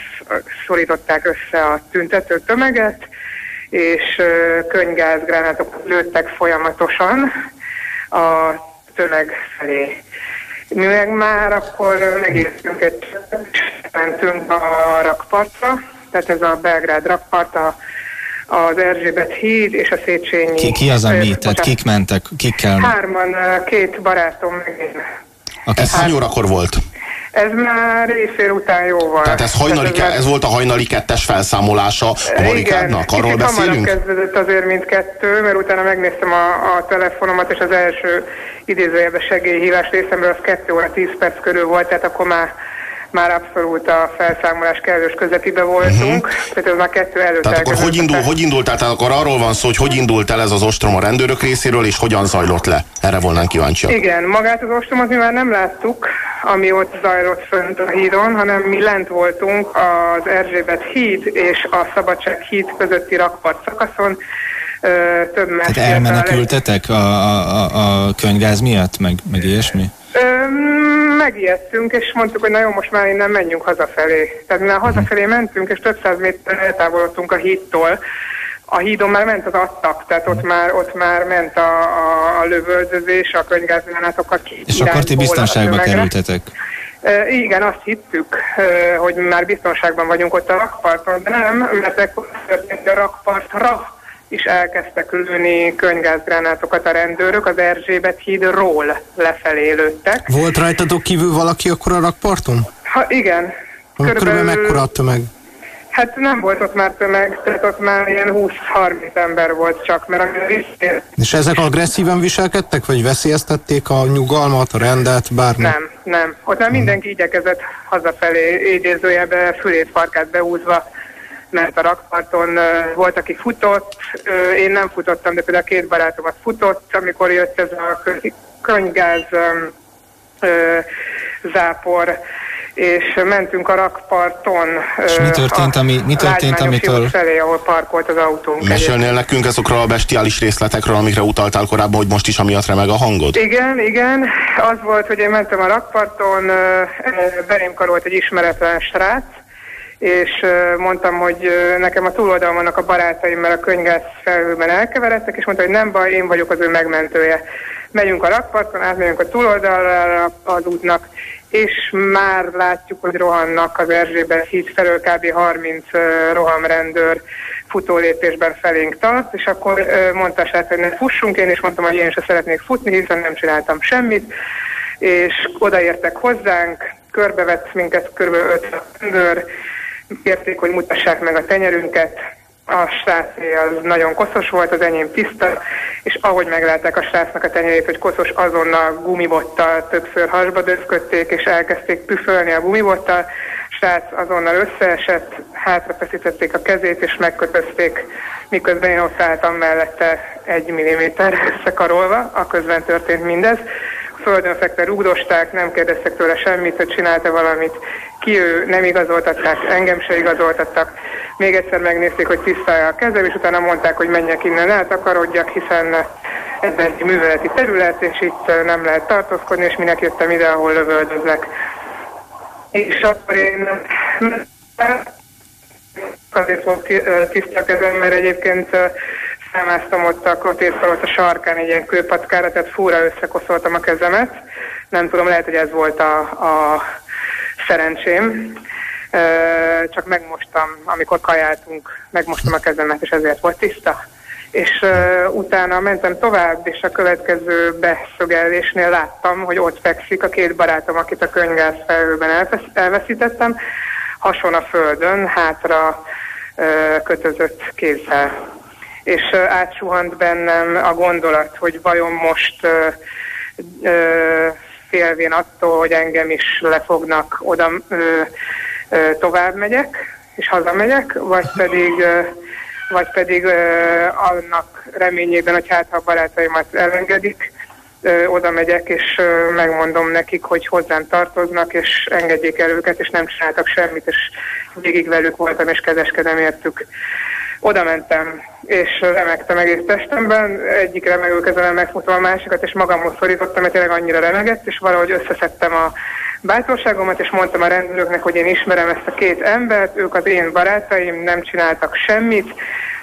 szorították össze a tüntető tömeget, és könygázgránátokat lőttek folyamatosan a tömeg felé. Mi meg már akkor megértünk egy mentünk a rakpartra, tehát ez a Belgrád rakpart, a, az Erzsébet híd és a Széchenyi. Ki, ki az, ami, tehát kik mentek, kikkel? Hárman, két barátom meg én. Okay. Ez hány órakor volt? Ez már éjfél után jóval. Tehát ez, hajnali, Tehát ez, ez volt a hajnali kettes felszámolása a barikádnak? Arról Igen, beszélünk? kezdődött azért, mint kettő, mert utána megnéztem a, a telefonomat, és az első idézőjelben segélyhívás részemről az 2 óra 10 perc körül volt, tehát akkor már már abszolút a felszámolás kellős közepébe voltunk, uh-huh. tehát ez már kettő előtt Tehát akkor hogy, indul, hogy indult tehát akkor arról van szó, hogy hogy indult el ez az ostrom a rendőrök részéről, és hogyan zajlott le? Erre volnánk kíváncsiak. Igen, magát az ostromot mi már nem láttuk, ami ott zajlott fönt a hídon, hanem mi lent voltunk az Erzsébet híd és a Szabadság híd közötti rakpart szakaszon, több Tehát elmenekültetek a, a, a, könyvgáz miatt, meg, meg ilyesmi? megijedtünk, és mondtuk, hogy na jó, most már innen menjünk hazafelé. Tehát már hazafelé mentünk, és több száz méter eltávolodtunk a hídtól. A hídon már ment az attak, tehát ott már, ott már ment a, a, a lövöldözés, a könyvgázgránátokat És akkor ti biztonságba kerültetek? E, igen, azt hittük, e, hogy már biztonságban vagyunk ott a rakparton, de nem, mert ekkor történt a rakpartra is elkezdtek lőni könyvgázgránátokat a rendőrök, az Erzsébet hídról lefelé lőttek. Volt rajtatok kívül valaki akkor a rakparton? Ha, igen. Körülbelül, körülbelül mekkora a tömeg? Hát nem volt ott már tömeg, tehát ott már ilyen 20-30 ember volt csak, mert a visszér... És ezek agresszíven viselkedtek, vagy veszélyeztették a nyugalmat, a rendet, bármi? Nem, nem. Ott már mindenki igyekezett hazafelé, idézőjebe fülét farkát beúzva mert a rakparton volt, aki futott, én nem futottam, de például a két barátomat futott, amikor jött ez a könyvgáz zápor, és mentünk a rakparton. És mi történt, ami, mi történt amitől... felé, ahol parkolt az autónk. Mesélnél nekünk ezokról a bestiális részletekről, amikre utaltál korábban, hogy most is amiatt remeg a hangod? Igen, igen. Az volt, hogy én mentem a rakparton, belém karolt egy ismeretlen srác, és mondtam, hogy nekem a túloldalon a barátaim, mert a könygáz felhőben elkeveredtek, és mondta, hogy nem baj, én vagyok az ő megmentője. Megyünk a rakparton, átmegyünk a túloldalra az útnak, és már látjuk, hogy rohannak az Erzsébet híd felől kb. 30 rohamrendőr futólépésben felénk tart, és akkor mondta srác, hogy ne fussunk, én is mondtam, hogy én sem szeretnék futni, hiszen nem csináltam semmit, és odaértek hozzánk, körbevett minket kb. 5 rendőr, kérték, hogy mutassák meg a tenyerünket, a srácé az nagyon koszos volt, az enyém tiszta, és ahogy meglátták a srácnak a tenyerét, hogy koszos, azonnal gumibottal többször hasba döszködték, és elkezdték püfölni a gumibottal. Srác azonnal összeesett, hátrafeszítették a kezét, és megkötözték, miközben én ott álltam mellette egy milliméter <laughs> összekarolva, a közben történt mindez földön fekve rúgdosták, nem kérdeztek tőle semmit, hogy csinálta valamit, ki ő, nem igazoltatták, engem se igazoltattak. Még egyszer megnézték, hogy tisztálja a kezem, és utána mondták, hogy menjek innen, eltakarodjak, hiszen ez egy műveleti terület, és itt nem lehet tartózkodni, és minek jöttem ide, ahol lövöldöznek. És akkor én azért volt tiszta kezem, mert egyébként felmásztam ott a ott a sarkán egy ilyen kőpackára, tehát fúra összekoszoltam a kezemet. Nem tudom, lehet, hogy ez volt a, a szerencsém. Csak megmostam, amikor kajáltunk, megmostam a kezemet, és ezért volt tiszta. És utána mentem tovább, és a következő beszögelésnél láttam, hogy ott fekszik a két barátom, akit a könyvgáz felhőben elveszítettem, hason a földön, hátra kötözött kézzel és átsuhant bennem a gondolat, hogy vajon most félvén attól, hogy engem is lefognak, oda tovább megyek, és hazamegyek, vagy pedig, vagy pedig annak reményében, hogy hát ha a barátaimat elengedik, oda megyek, és megmondom nekik, hogy hozzám tartoznak, és engedjék el őket, és nem csináltak semmit, és végig velük voltam, és kezeskedem értük. Oda mentem, és remegtem egész testemben, egyik remegő kezemen megfogtam a másikat, és magamhoz szorítottam, mert tényleg annyira remegett, és valahogy összeszedtem a bátorságomat, és mondtam a rendőröknek, hogy én ismerem ezt a két embert, ők az én barátaim, nem csináltak semmit,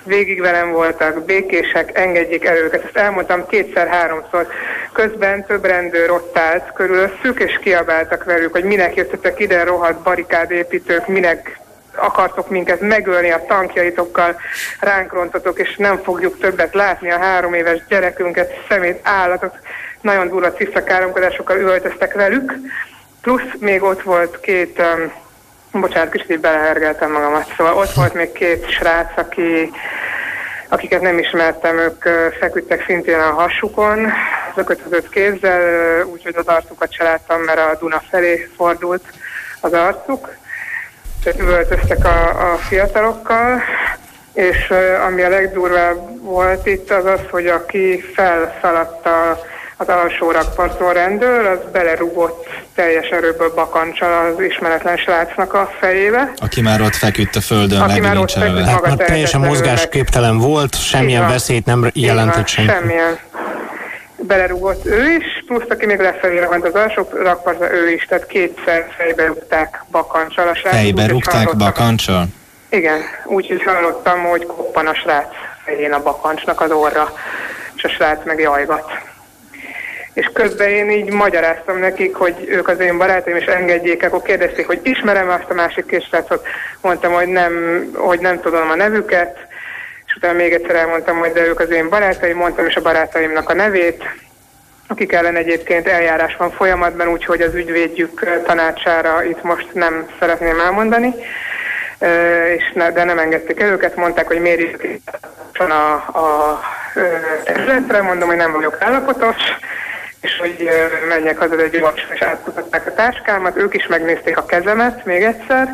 végig velem voltak, békések, engedjék el őket. Ezt elmondtam kétszer-háromszor. Közben több rendőr ott állt körülösszük, és kiabáltak velük, hogy minek jöttetek ide, rohadt barikádépítők, minek akartok minket megölni a tankjaitokkal, ránk rontotok, és nem fogjuk többet látni a három éves gyerekünket, szemét, állatot, nagyon durva cisztakáromkodásokkal üvöltöztek velük, plusz még ott volt két, um, bocsánat, kicsit belehergeltem magamat, szóval ott volt még két srác, aki akiket nem ismertem, ők feküdtek szintén a hasukon, lökötözött kézzel, úgyhogy az arcukat se láttam, mert a Duna felé fordult az arcuk üvöltöztek a, a fiatalokkal, és ami a legdurvább volt itt, az az, hogy aki felszaladt a, az alsó rakparton rendőr, az belerúgott teljes erőből bakancsal az ismeretlen srácnak a fejébe. Aki már ott feküdt a földön, Aki már ott feküdt hát már teljesen mozgásképtelen volt, semmilyen van, veszélyt nem jelentett senki. Semmilyen. Belerúgott ő is, plusz aki még lefelé ment az alsó rakpartra, ő is, tehát kétszer fejbe rúgták bakancsal a srác. Fejbe rúgták bakancsal? Igen, úgyhogy hallottam, hogy koppan a srác fején a bakancsnak az orra, és a srác meg jajgat. És közben én így magyaráztam nekik, hogy ők az én barátaim, és engedjék, akkor kérdezték, hogy ismerem azt a másik kis srácot, mondtam, hogy nem, hogy nem tudom a nevüket, utána még egyszer elmondtam, hogy de ők az én barátaim, mondtam is a barátaimnak a nevét, akik ellen egyébként eljárás van folyamatban, úgyhogy az ügyvédjük tanácsára itt most nem szeretném elmondani. És ne, de nem engedték el őket, mondták, hogy mérjük a, a területre, mondom, hogy nem vagyok állapotos, és hogy menjek haza egy gyorsan, és átkutatták a táskámat, ők is megnézték a kezemet még egyszer,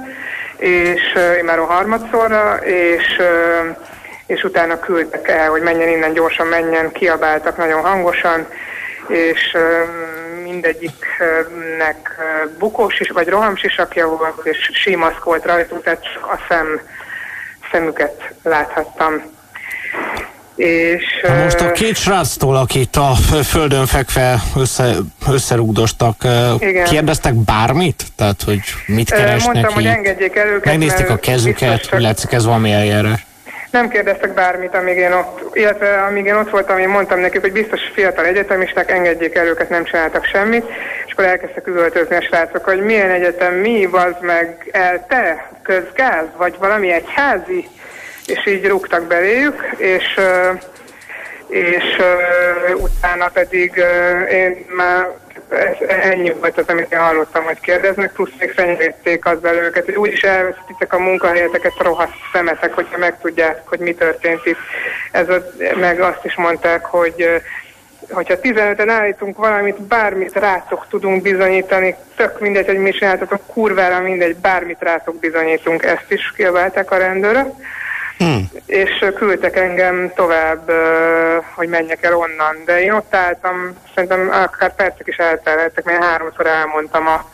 és én már a harmadszorra, és és utána küldtek el, hogy menjen innen, gyorsan menjen, kiabáltak nagyon hangosan, és mindegyiknek bukós is, vagy rohamsisakja volt, és símaszk volt rajtuk, tehát a szem, szemüket láthattam. És, Na most a két sráctól, akit a földön fekve össze, összerugdostak, Igen. kérdeztek bármit? Tehát, hogy mit keresnek Mondtam, így? hogy engedjék el őket. Megnézték a kezüket, hogy látszik ez valami eljárás? Nem kérdeztek bármit, amíg én ott, illetve amíg én ott voltam, én mondtam nekik, hogy biztos fiatal egyetemisták, engedjék el őket, nem csináltak semmit, és akkor elkezdtek üvöltözni a srácok, hogy milyen egyetem, mi, az meg el, te, közgáz, vagy valami egyházi, és így rúgtak beléjük, és és uh, utána pedig uh, én már ennyi volt az, amit én hallottam, hogy kérdeznek, plusz még fenyegették azzal őket, hogy úgyis elveszítitek a munkahelyeteket, rohadt szemetek, hogyha megtudják, hogy mi történt itt. Ez a, meg azt is mondták, hogy hogyha 15-en állítunk valamit, bármit rátok tudunk bizonyítani, tök mindegy, hogy mi csináltatok, kurvára mindegy, bármit rátok bizonyítunk, ezt is kiabálták a rendőrök. Hmm. És küldtek engem tovább, hogy menjek el onnan. De én ott álltam, szerintem akár percek is eltelhettek, mert háromszor elmondtam a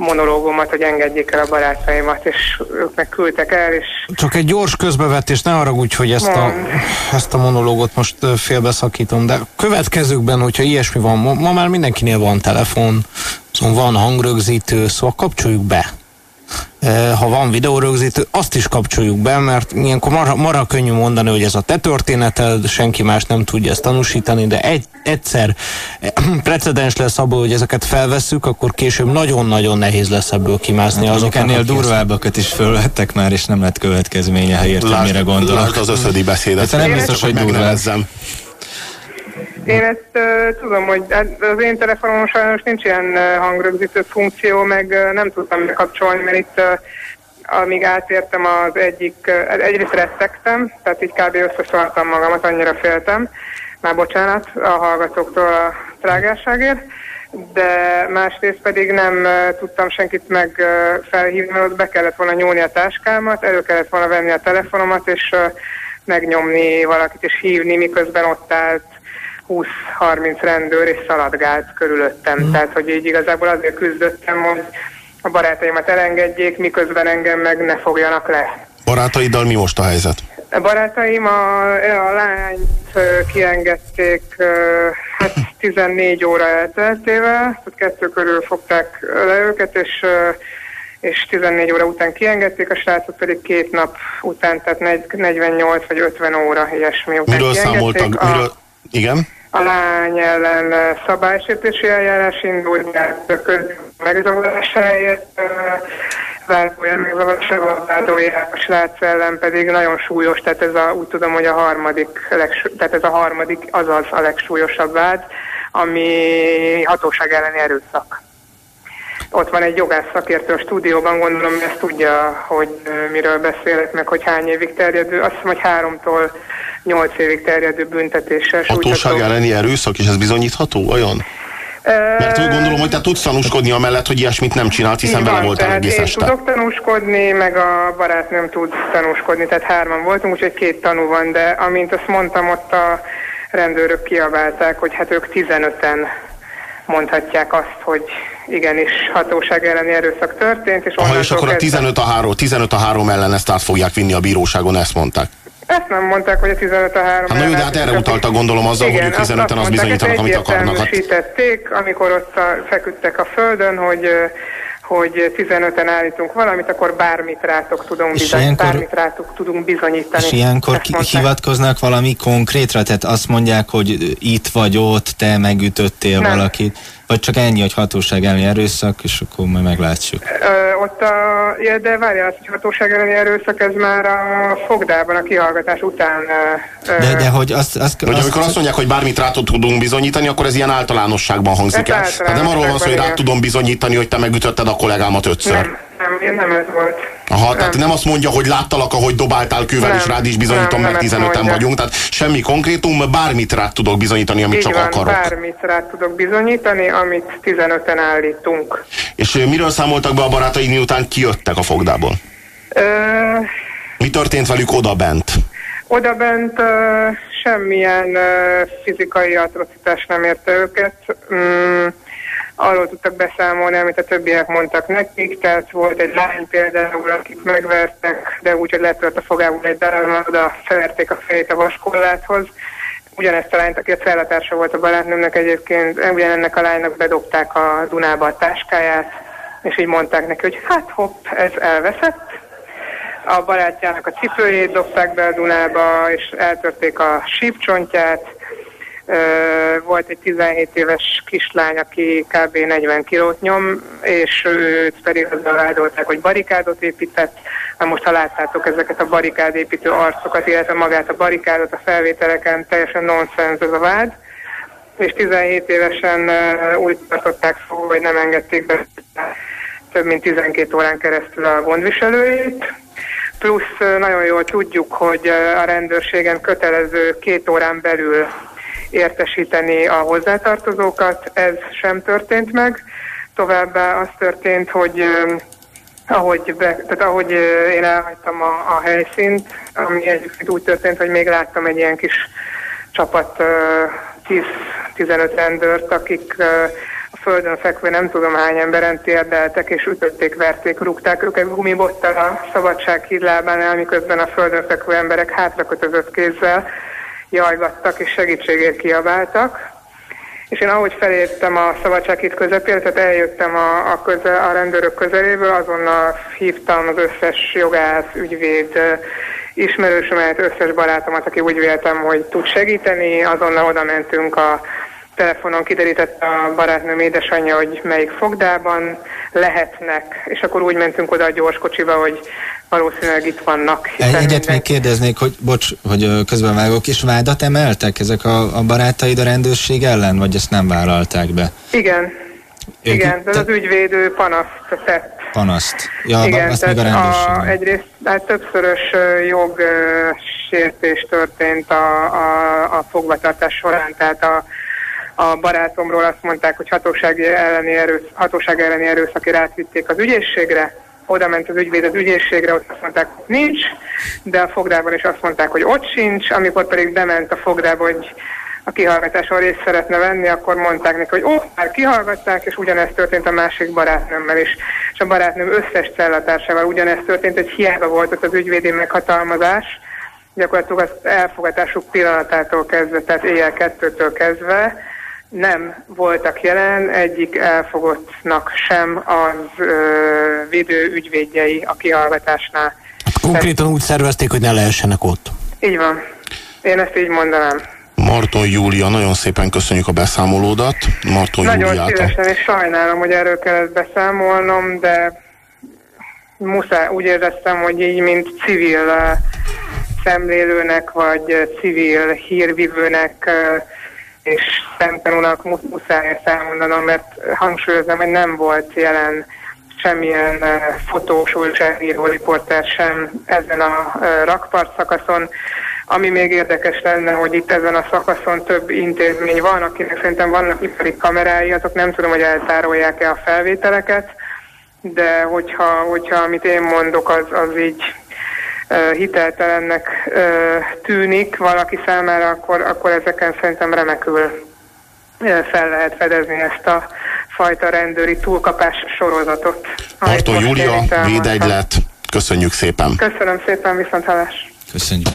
monológomat, hogy engedjék el a barátaimat, és ők meg küldtek el, és... Csak egy gyors közbevetés, ne haragudj, hogy ezt a, ezt a monológot most félbeszakítom, de következőkben, hogyha ilyesmi van, ma, ma már mindenkinél van telefon, szóval van hangrögzítő, szóval kapcsoljuk be ha van videórögzítő, azt is kapcsoljuk be, mert ilyenkor marha, marha könnyű mondani, hogy ez a te történeted, senki más nem tudja ezt tanúsítani, de egy, egyszer eh, <clears throat> precedens lesz abból, hogy ezeket felvesszük, akkor később nagyon-nagyon nehéz lesz ebből kimászni hát, azok. Ennél durvábbakat is fölvettek már, és nem lett következménye, ha értem, mire gondolok. Lásd az összödi beszédet. Hát nem biztos, hogy durvább. Én ezt uh, tudom, hogy az én telefonomon sajnos nincs ilyen uh, hangrögzítő funkció, meg uh, nem tudtam bekapcsolni, mert itt uh, amíg átértem az egyik, uh, egyrészt rettegtem, tehát így kb. összeszartam magamat, annyira féltem, már bocsánat a hallgatóktól a trágárságért, de másrészt pedig nem uh, tudtam senkit meg uh, felhívni, mert ott be kellett volna nyúlni a táskámat, elő kellett volna venni a telefonomat, és uh, megnyomni valakit és hívni, miközben ott állt 20-30 rendőr és szaladgált körülöttem. Mm. Tehát, hogy így igazából azért küzdöttem, hogy a barátaimat elengedjék, miközben engem meg ne fogjanak le. Barátaiddal mi most a helyzet? A barátaim a, a lányt kiengedték hát 14 óra elteltével, tehát kettő körül fogták le őket, és és 14 óra után kiengedték, a srácot pedig két nap után, tehát 48 vagy 50 óra ilyesmi után Miről számoltak? A, miről, igen? A lány ellen szabálysértési eljárás indult, mert megzavarásáért vádolja megzavarásával a srác ellen pedig nagyon súlyos, tehát ez a, úgy tudom, hogy a harmadik, tehát ez a harmadik, azaz a legsúlyosabb vád, ami hatóság elleni erőszak. Ott van egy jogász szakértő a stúdióban, gondolom, ezt tudja, hogy miről beszélek, meg hogy hány évig terjedő. Azt hiszem, hogy háromtól nyolc évig terjedő büntetéssel. Hatóság elleni erőszak, és ez bizonyítható, olyan? Mert úgy gondolom, hogy te tudsz tanúskodni amellett, hogy ilyesmit nem csinált, hiszen vele voltál egész én este. tudok tanúskodni, meg a barát nem tud tanúskodni, tehát hárman voltunk, úgyhogy két tanú van, de amint azt mondtam, ott a rendőrök kiabálták, hogy hát ők 15-en mondhatják azt, hogy igenis hatóság elleni erőszak történt. És, Aha, és akkor a 15 a 3, 15 a 3 ellen ezt át fogják vinni a bíróságon, ezt mondták. Ezt nem mondták, hogy a 15 a 3 hát, na jó, de hát erre utaltak gondolom azzal, igen, hogy ők 15-en azt bizonyítanak, amit akarnak. Hát. amikor ott a, feküdtek a földön, hogy hogy 15-en állítunk valamit, akkor bármit rátok tudunk, bizony, ilyenkor, bármit rátok tudunk bizonyítani. És ilyenkor hivatkoznak valami konkrétra? Tehát azt mondják, hogy itt vagy ott, te megütöttél Nem. valakit? Vagy csak ennyi, hogy hatóság elleni erőszak, és akkor majd meglátjuk. Ö, ott a, ja, de várjál, hogy hatóság elleni erőszak, ez már a fogdában, a kihallgatás után. Ö, de, de hogy azt... azt, hogy azt amikor azt mondják, hogy bármit rá tudunk bizonyítani, akkor ez ilyen általánosságban hangzik el. Tehát nem arról van szó, hogy rá tudom bizonyítani, hogy te megütötted a kollégámat ötször. Nem, nem, nem ez volt. Aha, tehát nem azt mondja, hogy láttalak, ahogy dobáltál kővel, nem, és rád is bizonyítom, nem, mert 15-en vagyunk. Tehát semmi konkrétum, bármit rá tudok bizonyítani, amit Így csak van, akarok. bármit rá tudok bizonyítani, amit 15-en állítunk. És miről számoltak be a barátai, miután kijöttek a fogdából? Ö... Mi történt velük oda bent? Oda bent uh, semmilyen uh, fizikai atrocitás nem érte őket. Um, arról tudtak beszámolni, amit a többiek mondtak nekik, tehát volt egy lány például, akik megvertek, de úgy, hogy letört a fogából egy darabban, oda felverték a fejét a vaskorláthoz. Ugyanezt a lányt, aki a cellatársa volt a barátnőmnek egyébként, ugyanennek a lánynak bedobták a Dunába a táskáját, és így mondták neki, hogy hát hopp, ez elveszett. A barátjának a cipőjét dobták be a Dunába, és eltörték a sípcsontját, volt egy 17 éves kislány, aki kb. 40 kilót nyom, és őt pedig azzal vádolták, hogy barikádot épített. Na most, ha láttátok ezeket a barikádépítő arcokat, illetve magát a barikádot a felvételeken, teljesen nonsens ez a vád. És 17 évesen úgy tartották szó, hogy nem engedték be több mint 12 órán keresztül a gondviselőjét. Plusz nagyon jól tudjuk, hogy a rendőrségen kötelező két órán belül értesíteni a hozzátartozókat, ez sem történt meg. Továbbá az történt, hogy ahogy, be, tehát ahogy én elhagytam a, a helyszínt, ami egyébként úgy történt, hogy még láttam egy ilyen kis csapat 10-15 rendőrt, akik a földön fekvő nem tudom hány emberen térdeltek, és ütötték, verték, rúgták őket gumibottal a szabadság hídlábán, miközben a földön fekvő emberek hátrakötözött kézzel jajgattak és segítségért kiabáltak. És én ahogy felértem a szabadsághíd közepére, tehát eljöttem a, a, közel, a rendőrök közeléből, azonnal hívtam az összes jogász, ügyvéd, ismerősömet, összes barátomat, aki úgy véltem, hogy tud segíteni, azonnal oda mentünk a telefonon kiderítette a barátnőm édesanyja, hogy melyik fogdában lehetnek, és akkor úgy mentünk oda a gyorskocsiba, hogy valószínűleg itt vannak. Egyet minden... még kérdeznék, hogy bocs, hogy közben vágok, és vádat emeltek ezek a, a barátaid a rendőrség ellen, vagy ezt nem vállalták be? Igen. Ők Igen, de az ügyvédő panaszt tett. Panaszt. Ja, Igen, azt még a rendőrség. A, egyrészt hát többszörös jogsértés történt a, a, a fogvatartás során, tehát a a barátomról azt mondták, hogy hatóság elleni, erősz, hatóság elleni erőszakért átvitték az ügyészségre, oda ment az ügyvéd az ügyészségre, ott azt mondták, hogy nincs, de a fogdában is azt mondták, hogy ott sincs, amikor pedig bement a fogdába, hogy a kihallgatáson részt szeretne venni, akkor mondták neki, hogy ó, már kihallgatták, és ugyanezt történt a másik barátnőmmel is. És a barátnőm összes cellatársával ugyanezt történt, hogy hiába volt ott az ügyvédi meghatalmazás, gyakorlatilag az elfogatásuk pillanatától kezdve, tehát éjjel kettőtől kezdve, nem voltak jelen, egyik elfogottnak sem az ö, védő ügyvédjei a kihallgatásnál. Konkrétan úgy szervezték, hogy ne lehessenek ott. Így van. Én ezt így mondanám. Marton Júlia, nagyon szépen köszönjük a beszámolódat. Marton Nagyon Júliát. szívesen, és sajnálom, hogy erről kellett beszámolnom, de muszáj, úgy éreztem, hogy így, mint civil szemlélőnek, vagy civil hírvivőnek és szemtanúnak muszáj ezt elmondanom, mert hangsúlyozom, hogy nem volt jelen semmilyen fotós, újságíró, riporter sem ezen a rakpart szakaszon. Ami még érdekes lenne, hogy itt ezen a szakaszon több intézmény van, akinek szerintem vannak ipari kamerái, azok nem tudom, hogy eltárolják-e a felvételeket, de hogyha, hogyha amit én mondok, az, az így hiteltelennek tűnik valaki számára, akkor, akkor ezeken szerintem remekül fel lehet fedezni ezt a fajta rendőri túlkapás sorozatot. Artó Júlia, védegylet, köszönjük szépen. Köszönöm szépen, viszont hallás. Köszönjük.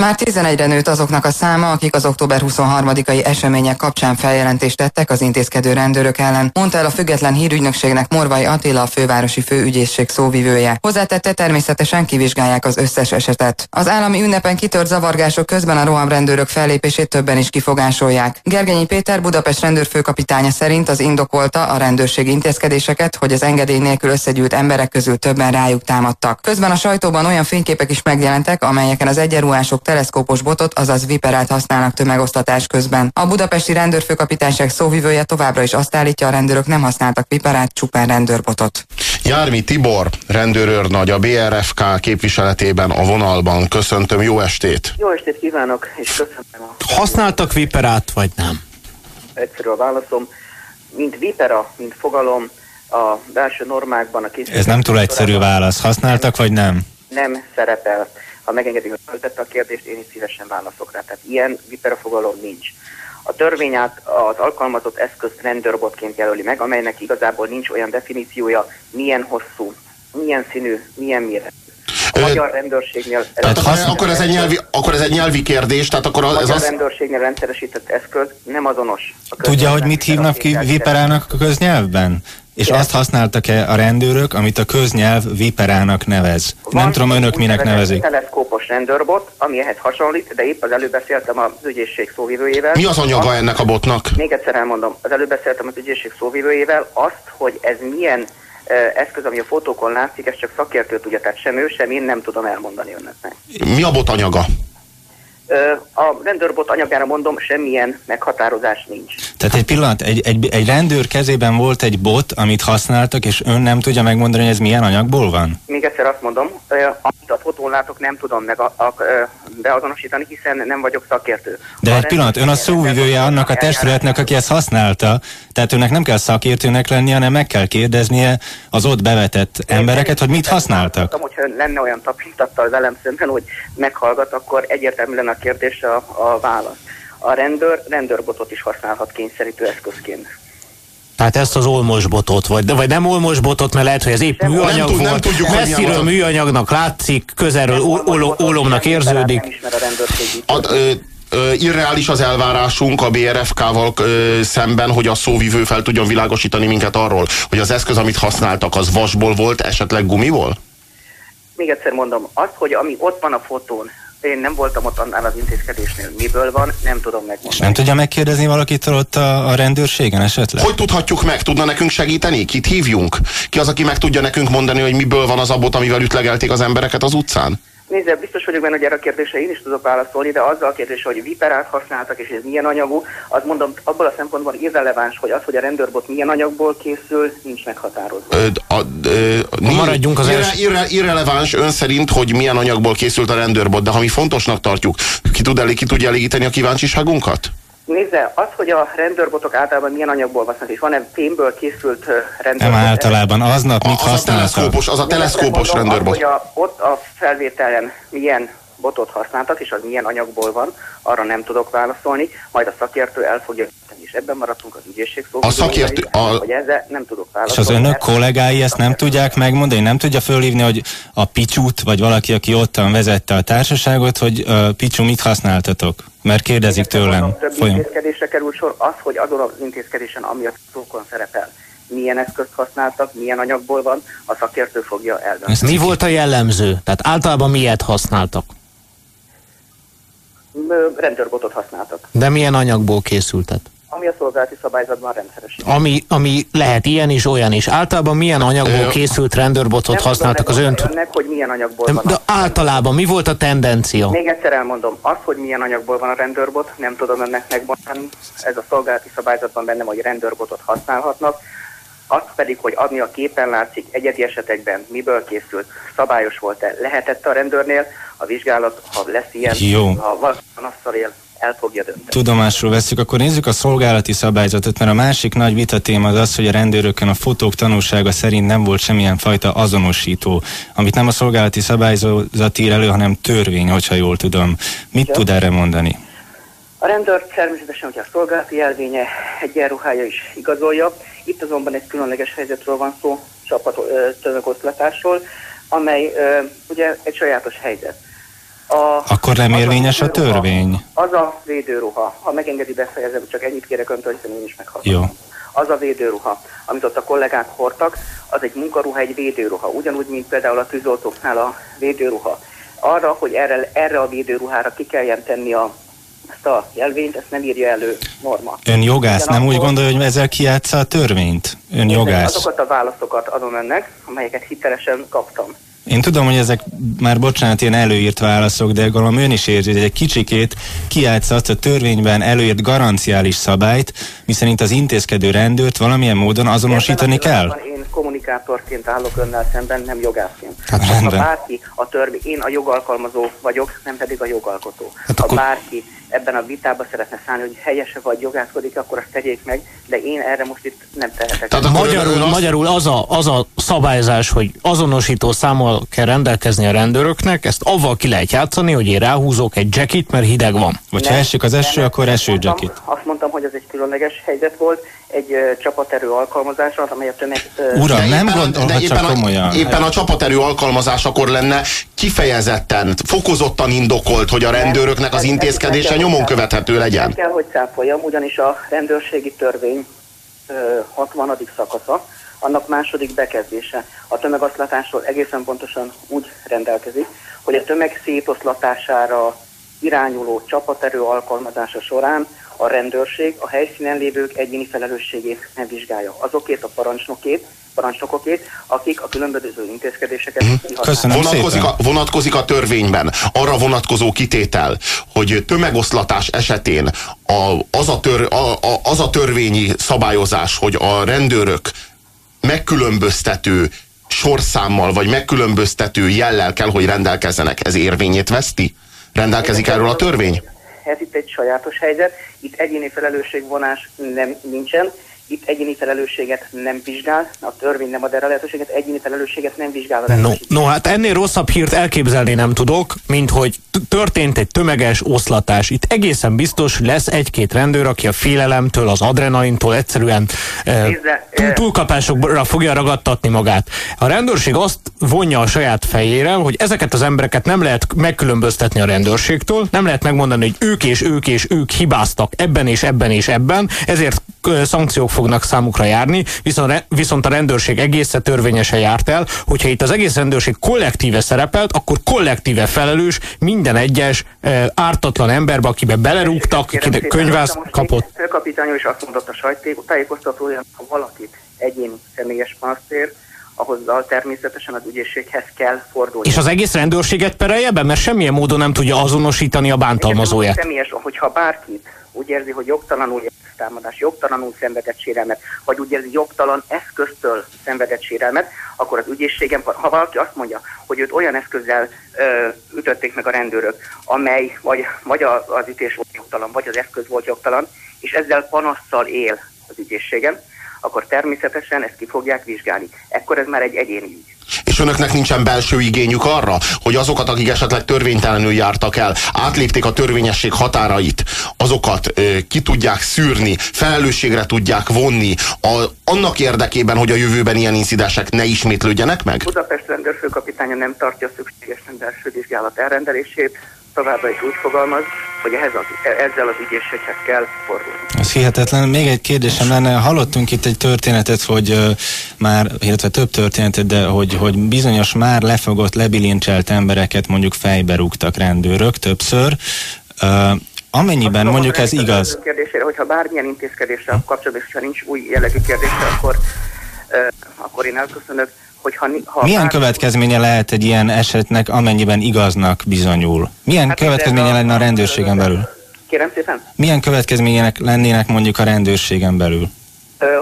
Már 11-re nőtt azoknak a száma, akik az október 23-ai események kapcsán feljelentést tettek az intézkedő rendőrök ellen, mondta el a független hírügynökségnek Morvai Attila, a fővárosi főügyészség szóvivője. Hozzátette természetesen kivizsgálják az összes esetet. Az állami ünnepen kitört zavargások közben a rohamrendőrök fellépését többen is kifogásolják. Gergenyi Péter, Budapest rendőrfőkapitánya szerint az indokolta a rendőrség intézkedéseket, hogy az engedély nélkül összegyűlt emberek közül többen rájuk támadtak. Közben a sajtóban olyan fényképek is megjelentek, amelyeken az egyenruhások teleszkópos botot, azaz viperát használnak tömegosztatás közben. A budapesti rendőrfőkapitányság szóvivője továbbra is azt állítja, a rendőrök nem használtak viperát, csupán rendőrbotot. Jármi Tibor, rendőrőrnagy a BRFK képviseletében a vonalban. Köszöntöm, jó estét! Jó estét kívánok, és köszönöm a... Használtak viperát, vagy nem? Egyszerű a válaszom. Mint vipera, mint fogalom, a belső normákban a. Ez nem túl egyszerű válasz. Használtak, vagy nem? Nem szerepel ha megengedi, hogy föltette a kérdést, én is szívesen válaszok rá. Tehát ilyen vipera fogalom nincs. A törvény át az alkalmazott eszközt rendőrbotként jelöli meg, amelynek igazából nincs olyan definíciója, milyen hosszú, milyen színű, milyen méretű. A magyar rendőrségnél... Tehát akkor, akkor, ez egy nyelvi, akkor ez egy nyelvi kérdés, tehát akkor A ez magyar az... rendőrségnél rendszeresített eszköz nem azonos. a Tudja, hogy mit hívnak ki a viperának a köznyelvben? És Igen. azt használtak-e a rendőrök, amit a köznyelv viperának nevez? Van Nem tudom, önök minek nevezik. teleszkópos rendőrbot, ami ehhez hasonlít, de épp az előbb beszéltem az ügyészség szóvivőjével. Mi az anyaga ennek a botnak? Még egyszer elmondom, az előbb beszéltem az ügyészség szóvivőjével, azt, hogy ez milyen eszköz, ami a fotókon látszik, ez csak szakértő tudja, tehát sem ő, sem én nem tudom elmondani önöknek. Mi a bot anyaga? A rendőrbot anyagára mondom, semmilyen meghatározás nincs. Tehát egy pillanat, egy, egy, egy rendőr kezében volt egy bot, amit használtak, és ön nem tudja megmondani, hogy ez milyen anyagból van? Még egyszer azt mondom, amit a fotón látok, nem tudom meg a, a, beazonosítani, hiszen nem vagyok szakértő. De A egy pillanat, ön a szóvivője annak a testületnek, aki ezt használta, tehát önnek nem kell szakértőnek lennie, hanem meg kell kérdeznie az ott bevetett embereket, hogy mit használtak. Tudom, hogyha lenne olyan tapintattal velem szemben, hogy meghallgat, akkor egyértelmű lenne a kérdésre a, a válasz. A rendőr rendőrbotot is használhat kényszerítő eszközként. Tehát ezt az olmos botot, vagy, vagy nem olmos botot, mert lehet, hogy ez épp Nem, műanyag nem tud- nem volt, tudjuk, messziről műanyagnak látszik, közelről ólomnak érződik. A ö, irreális az elvárásunk a BRFK-val szemben, hogy a szóvivő fel tudjon világosítani minket arról, hogy az eszköz, amit használtak, az vasból volt, esetleg gumiból? Még egyszer mondom, az, hogy ami ott van a fotón, én nem voltam ott annál az intézkedésnél, miből van, nem tudom És megmondani. nem tudja megkérdezni valakitől ott a, a rendőrségen esetleg? Hogy tudhatjuk meg? Tudna nekünk segíteni? Kit hívjunk? Ki az, aki meg tudja nekünk mondani, hogy miből van az a bot, amivel ütlegelték az embereket az utcán? Nézze, biztos vagyok benne, hogy erre a kérdésre én is tudok válaszolni, de azzal a kérdésre, hogy viperát használtak, és ez milyen anyagú, az mondom, abból a szempontból irreleváns, hogy az, hogy a rendőrbot milyen anyagból készül, nincs meghatározva. Ö, a, ö, nincs- maradjunk az irre, irre, irreleváns ön szerint, hogy milyen anyagból készült a rendőrbot, de ha mi fontosnak tartjuk, ki, tud elég, ki tudja elégíteni a kíváncsiságunkat? Nézze, az, hogy a rendőrbotok általában milyen anyagból vannak, és van-e fémből készült rendőrbot? Nem általában, aznap mit Az a teleszkópos, az a teleszkópos rendőrbot. Az, hogy a, ott a felvételen milyen botot használtak, és az milyen anyagból van, arra nem tudok válaszolni, majd a szakértő el fogja és ebben maradtunk az ügyészség szó. A szakértő- a- Hogy ezzel nem tudok És válaszolni. az önök kollégái ezt nem tudják megmondani? Nem tudja fölhívni, hogy a Picsút, vagy valaki, aki ottan vezette a társaságot, hogy uh, Picsú, mit használtatok? Mert kérdezik tőlem. Mondom, Több Folyam. intézkedésre került sor, az, hogy azon az intézkedésen, ami a szókon szerepel, milyen eszközt használtak, milyen anyagból van, a szakértő fogja eldönteni. Mi volt a jellemző? Tehát általában miért használtak? Rendőrbotot használtak, De milyen anyagból készültet? ami a szolgálati szabályzatban rendszeres. Ami, ami lehet ilyen is, olyan is. Általában milyen anyagból Ö, készült rendőrbotot Nem használtak az tudom ön... megmondani önnek, hogy milyen anyagból De, van. de a- általában mi volt a tendencia? Még egyszer elmondom, az, hogy milyen anyagból van a rendőrbot, nem tudom önnek megmondani. Ez a szolgálati szabályzatban benne, hogy rendőrbotot használhatnak. Azt pedig, hogy adni a képen látszik egyedi esetekben, miből készült, szabályos volt-e, lehetett a rendőrnél, a vizsgálat, ha lesz ilyen, Jó. ha valaki azzal él, el fogja dönteni. Tudomásul veszük, akkor nézzük a szolgálati szabályzatot, mert a másik nagy vitatéma az az, hogy a rendőrökön a fotók tanúsága szerint nem volt semmilyen fajta azonosító, amit nem a szolgálati szabályzat ír elő, hanem törvény, hogyha jól tudom. Mit Ja. tud erre mondani? A rendőr természetesen, hogy a szolgálati jelvénye egyenruhája is igazolja. Itt azonban egy különleges helyzetről van szó, csapat tömegoszlatásról, amely ugye egy sajátos helyzet. A, Akkor nem a érvényes a védőruha- törvény? Az a védőruha, ha megengedi befejezem, csak ennyit kérek öntől, hiszen én is meghallgatom. Jó. Az a védőruha, amit ott a kollégák hordtak, az egy munkaruha, egy védőruha. Ugyanúgy, mint például a tűzoltóknál a védőruha. Arra, hogy erre, erre a védőruhára ki kelljen tenni a, ezt a jelvényt, ezt nem írja elő norma. Ön jogász, nem úgy Ugyanakkor- gondolja, hogy ezzel kiátsza a törvényt? Ön jogász. Azokat a válaszokat adom önnek, amelyeket hitelesen kaptam. Én tudom, hogy ezek már bocsánat, ilyen előírt válaszok, de gondolom ön is érzi, hogy egy kicsikét kiátsza azt a törvényben előírt garanciális szabályt, miszerint az intézkedő rendőrt valamilyen módon azonosítani a kell. Én kommunikátorként állok önnel szemben, nem jogászként. Hát ha rendben. bárki a törvény, én a jogalkalmazó vagyok, nem pedig a jogalkotó. Hát ha akkor- bárki ebben a vitába szeretne szállni, hogy helyese vagy jogászkodik, akkor azt tegyék meg, de én erre most itt nem tehetek. Tehát Magyarul, azt- magyarul az, a, az a szabályzás, hogy azonosító számmal kell rendelkezni a rendőröknek, ezt avval ki lehet játszani, hogy én ráhúzok egy jackit, mert hideg van. Vagy ha Nem, esik az eső, nem. akkor eső jacket. Azt mondtam, hogy ez egy különleges helyzet volt, egy csapaterő alkalmazásra, amely a tömeg... Uram, nem a- gondolhat csak éppen a- komolyan. Éppen a csapaterő alkalmazásakor lenne kifejezetten, fokozottan indokolt, hogy a rendőröknek az Nem, intézkedése nem nyomon nem követhető Nem legyen. kell, hogy cáfoljam, ugyanis a rendőrségi törvény ö, 60. szakasza, annak második bekezdése a tömegoszlatásról egészen pontosan úgy rendelkezik, hogy a tömeg szétoszlatására irányuló csapaterő alkalmazása során a rendőrség a helyszínen lévők egyéni felelősségét nem vizsgálja. Azokét a parancsnokét, parancsnokokét, akik a különböző intézkedéseket kihasználják. Köszönöm Vonatkozik a, vonatkozik a törvényben arra vonatkozó kitétel, hogy tömegoszlatás esetén a, az, a tör, a, a, az a törvényi szabályozás, hogy a rendőrök megkülönböztető sorszámmal, vagy megkülönböztető jellel kell, hogy rendelkezzenek. Ez érvényét veszti? Rendelkezik erről a törvény? Ez itt egy sajátos helyzet, itt egyéni felelősségvonás nem nincsen, itt egyéni felelősséget nem vizsgál, a törvény nem ad erre lehetőséget, egyéni felelősséget nem vizsgál a No, no, hát ennél rosszabb hírt elképzelni nem tudok, mint hogy történt egy tömeges oszlatás. Itt egészen biztos lesz egy-két rendőr, aki a félelemtől, az adrenalintól egyszerűen eh, Nézze, eh, túlkapásokra fogja ragadtatni magát. A rendőrség azt vonja a saját fejére, hogy ezeket az embereket nem lehet megkülönböztetni a rendőrségtől, nem lehet megmondani, hogy ők és ők és ők hibáztak ebben és ebben és ebben, ezért ö, szankciók fognak számukra járni, viszont, viszont a rendőrség egészen törvényesen járt el, hogyha itt az egész rendőrség kollektíve szerepelt, akkor kollektíve felelős minden egyes ö, ártatlan emberbe, akibe belerúgtak, akinek könyvász kapott. még Főkapitány is azt mondott a sajtótájékoztatója, ha valakit egyéni személyes panaszt ér, ahhoz természetesen az ügyészséghez kell fordulni. És az egész rendőrséget perelje be, mert semmilyen módon nem tudja azonosítani a bántalmazóját. Személyes, hogyha bárkit úgy érzi, hogy jogtalanul támadás, jogtalanul szenvedett sérelmet, vagy úgy érzi jogtalan eszköztől szenvedett sérelmet, akkor az ügyészségen, ha valaki azt mondja, hogy őt olyan eszközzel ö, ütötték meg a rendőrök, amely vagy, vagy az ütés volt jogtalan, vagy az eszköz volt jogtalan, és ezzel panasszal él az ügyészségen, akkor természetesen ezt ki fogják vizsgálni. Ekkor ez már egy egyéni ügy. És önöknek nincsen belső igényük arra, hogy azokat, akik esetleg törvénytelenül jártak el, átlépték a törvényesség határait, azokat ö, ki tudják szűrni, felelősségre tudják vonni, a, annak érdekében, hogy a jövőben ilyen incidensek ne ismétlődjenek meg? Budapest rendőrfőkapitánya nem tartja szükségesen belső vizsgálat elrendelését, továbbra is úgy fogalmaz, hogy ehhez az, ezzel az ügyészséghez kell fordulni. Ez hihetetlen. Még egy kérdésem lenne. Hallottunk itt egy történetet, hogy uh, már, illetve több történetet, de hogy, hogy bizonyos már lefogott, lebilincselt embereket mondjuk fejbe rúgtak rendőrök többször. Uh, amennyiben Azt mondjuk ez igaz, Kérdésére, hogyha bármilyen intézkedéssel kapcsolatban, és ha nincs új jellegű kérdése, akkor, uh, akkor én elköszönök. Hogyha, ha milyen bár- következménye lehet egy ilyen esetnek, amennyiben igaznak bizonyul? Milyen Hát következménye ez a- lenne a rendőrségen belül? Kérem szépen? Milyen következmények lennének mondjuk a rendőrségen belül?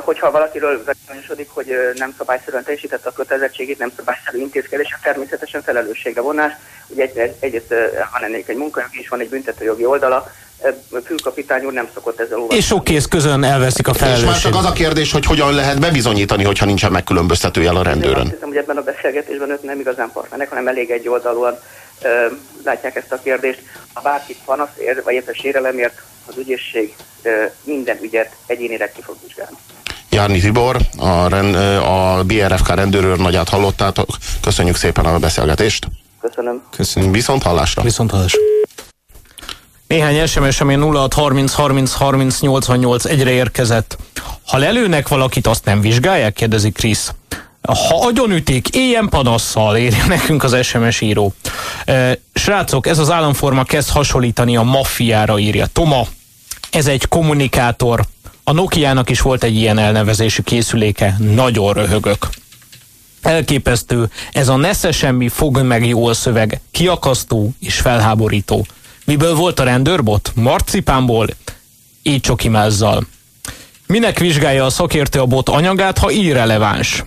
Hogyha valakiről bizonyosodik, hogy nem szabályszerűen teljesítette a kötelezettségét, nem szabályszerű intézkedés, természetesen felelősségre vonás. Ugye egy, egy, egyrészt van ennek egy munkajogi is, van egy büntetőjogi oldala. Főkapitány úr nem szokott ezzel óvatosan. És sok kéz közön elveszik a És már csak felelősséget. az a kérdés, hogy hogyan lehet bebizonyítani, hogyha nincsen megkülönböztető jel a Azt rendőrön. hiszem, hogy ebben a beszélgetésben ők nem igazán partnerek, hanem elég egy oldalúan ö, látják ezt a kérdést. Ha bárki panasz ér, vagy éppen sérelemért, az ügyészség ö, minden ügyet egyénileg ki fog vizsgálni. Járni Tibor, a, rend, a BRFK rendőrőr nagyát hallottátok. Köszönjük szépen a beszélgetést. Köszönöm. Köszönöm. Viszont hallásra. Viszont hallás. Néhány SMS, ami 06 30 30 30 88 egyre érkezett. Ha lelőnek valakit, azt nem vizsgálják? kérdezi Krisz. Ha agyonütik, éljen panasszal, írja nekünk az SMS író. Srácok, ez az államforma kezd hasonlítani a maffiára, írja Toma. Ez egy kommunikátor. A Nokia-nak is volt egy ilyen elnevezésű készüléke. Nagyon röhögök. Elképesztő, ez a nesze semmi fog meg jól szöveg, kiakasztó és felháborító. Miből volt a rendőrbot? Marcipánból? Így csokimázzal. Minek vizsgálja a szakértő a bot anyagát, ha irreleváns?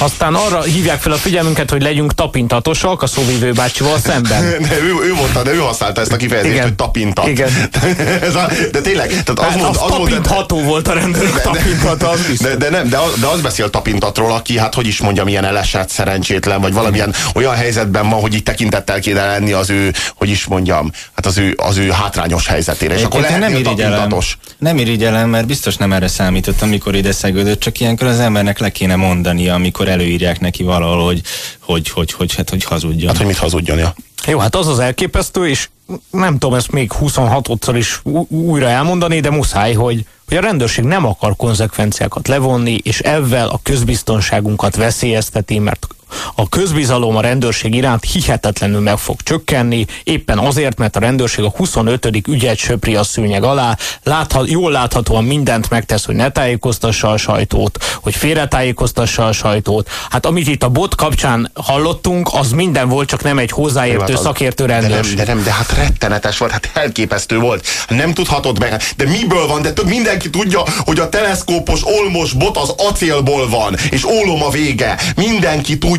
Aztán arra hívják fel a figyelmünket, hogy legyünk tapintatosak a szóvívő bácsival szemben. <laughs> De ő, ő mondta, de ő használta ezt a kifejezést, Igen. hogy tapintat. Igen. <laughs> Ez a, de tényleg, tehát az, Hát mond, az az mond, tapintható volt a rendőrök tapintata, az biztos. de, de, nem, de, az, de az beszél tapintatról, aki, hát hogy is mondjam, ilyen elesett, szerencsétlen, vagy valamilyen olyan helyzetben van, hogy itt tekintettel kéne lenni az ő, hogy is mondjam, hát az ő, az ő hátrányos helyzetére. És akkor lehet nem irigyelem, tapintatos. nem irigyelem, mert biztos nem erre számított, amikor ide szegődött, csak ilyenkor az embernek le kéne mondania, amikor előírják neki valahol, hogy, hogy, hogy, hogy, hát, hogy hazudjon. Hát, hogy mit hazudjon, ja. Jó, hát az az elképesztő, és nem tudom ezt még 26-szor is újra elmondani, de muszáj, hogy, hogy a rendőrség nem akar konzekvenciákat levonni, és ezzel a közbiztonságunkat veszélyezteti, mert a közbizalom a rendőrség iránt hihetetlenül meg fog csökkenni, éppen azért, mert a rendőrség a 25. ügyet söpri a szőnyeg alá, láthat, jól láthatóan mindent megtesz, hogy ne tájékoztassa a sajtót, hogy félretájékoztassa a sajtót. Hát amit itt a bot kapcsán hallottunk, az minden volt, csak nem egy hozzáértő az- szakértő de rendőrség. nem, de nem, de hát rettenetes volt, hát elképesztő volt. Nem tudhatod meg. De miből van? De több mindenki tudja, hogy a teleszkópos olmos bot az acélból van, és ólom a vége. Mindenki tudja.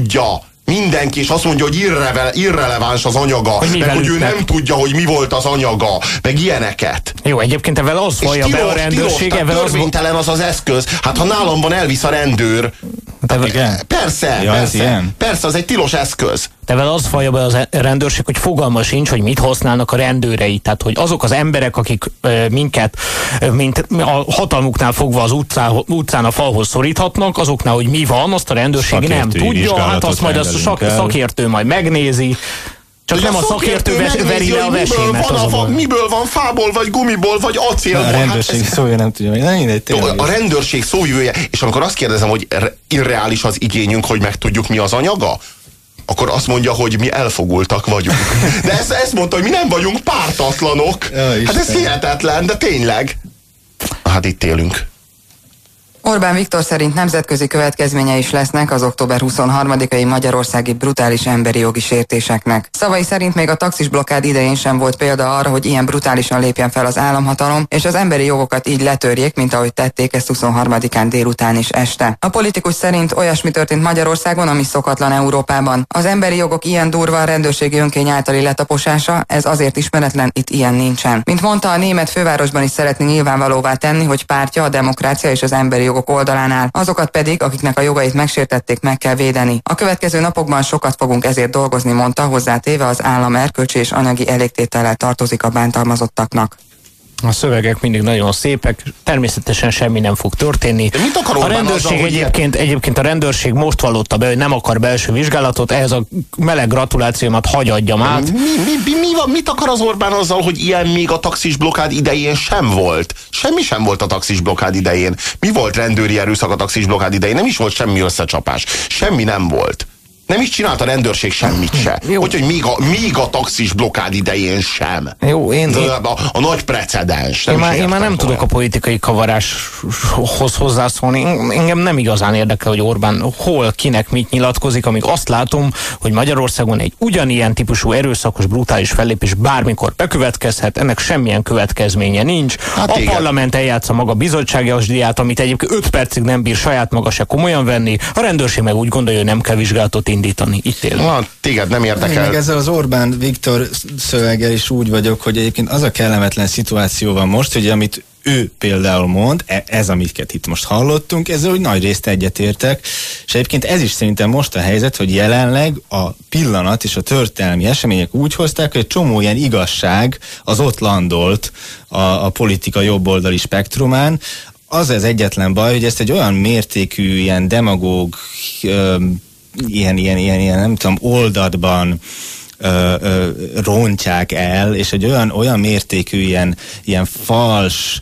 Mindenki, és azt mondja, hogy irreve, irreleváns az anyaga, Hogy meg hogy ő ütnek. nem tudja, hogy mi volt az anyaga, meg ilyeneket. Jó, egyébként ebben az vallja be a tilos, tilos, rendőrség, tehát ebben az törvénytelen az az eszköz. Hát ha nálam van, elvisz a rendőr. de, Igen? Persze, Ja, persze. Persze, az egy tilos eszköz. De vele az vallja be az e- rendőrség, hogy fogalma sincs, hogy mit használnak a rendőrei. Tehát, hogy azok az emberek, akik ö, minket, ö, mint a hatalmuknál fogva az utcá, utcán a falhoz szoríthatnak, azoknál, hogy mi van, azt a rendőrség nem tudja, hát azt majd a rendelünk szak, szakértő majd megnézi. Csak De nem a szakértő megnézi, veri le a vesémet. van, a a fa, miből van fából, vagy gumiból, vagy acélból. a Hát rendőrség ez- szója nem tudja, hogy nem mindegy, tényleg. a rendőrség szóvivője, és amikor azt kérdezem, hogy re- irreális az igényünk, hogy megtudjuk mi az anyaga, akkor azt mondja, hogy mi elfogultak vagyunk. <laughs> De ezt, ezt mondta, hogy mi nem vagyunk pártatlanok. Ja, hát ez hihetetlen, de tényleg. Hát itt élünk. Orbán Viktor szerint nemzetközi következménye is lesznek az október 23-ai magyarországi brutális emberi jogi sértéseknek. Szavai szerint még a taxis blokkád idején sem volt példa arra, hogy ilyen brutálisan lépjen fel az államhatalom, és az emberi jogokat így letörjék, mint ahogy tették ezt 23-án délután is este. A politikus szerint olyasmi történt Magyarországon, ami szokatlan Európában. Az emberi jogok ilyen durva rendőrségi önkény általi letaposása, ez azért ismeretlen, itt ilyen nincsen. Mint mondta, a német fővárosban is szeretné nyilvánvalóvá tenni, hogy pártja a demokrácia és az emberi jogok oldalán áll, azokat pedig, akiknek a jogait megsértették, meg kell védeni. A következő napokban sokat fogunk ezért dolgozni, mondta, hozzátéve az állam erkölcsi és anyagi elégtétellel tartozik a bántalmazottaknak. A szövegek mindig nagyon szépek, természetesen semmi nem fog történni. De mit akar a rendőrség azzal, hogy egyébként, egyébként a rendőrség most vallotta be, hogy nem akar belső vizsgálatot, ehhez a meleg gratulációmat hagyadjam át. Mi, mi, mi, mi van, mit akar az Orbán azzal, hogy ilyen még a taxis blokkád idején sem volt? Semmi sem volt a taxis blokkád idején. Mi volt rendőri erőszak a taxis blokkád idején? Nem is volt semmi összecsapás. Semmi nem volt. Nem is csinált a rendőrség semmit se. Úgyhogy még a, még a taxis blokkád idején sem. Jó, én, én, a, a, nagy precedens. én, is már, én már nem tudok a politikai kavaráshoz hozzászólni. Engem nem igazán érdekel, hogy Orbán hol, kinek mit nyilatkozik, amíg azt látom, hogy Magyarországon egy ugyanilyen típusú erőszakos, brutális fellépés bármikor bekövetkezhet, ennek semmilyen következménye nincs. Hát a igen. parlament eljátsza maga bizottságias diát, amit egyébként 5 percig nem bír saját maga se komolyan venni, a rendőrség meg úgy gondolja, hogy nem kell vizsgálatot indítani. Itt élünk. Na, téged nem Én meg érdekel. ezzel az Orbán Viktor szöveggel is úgy vagyok, hogy egyébként az a kellemetlen szituáció van most, hogy amit ő például mond, e- ez, amiket itt most hallottunk, ezzel hogy nagy részt egyetértek, és egyébként ez is szerintem most a helyzet, hogy jelenleg a pillanat és a történelmi események úgy hozták, hogy egy csomó ilyen igazság az ott landolt a, a politika jobboldali spektrumán, az az egyetlen baj, hogy ezt egy olyan mértékű, ilyen demagóg, ilyen, ilyen, ilyen, ilyen, nem tudom, oldatban ö, ö, rontják el, és egy olyan, olyan mértékű, ilyen, ilyen fals,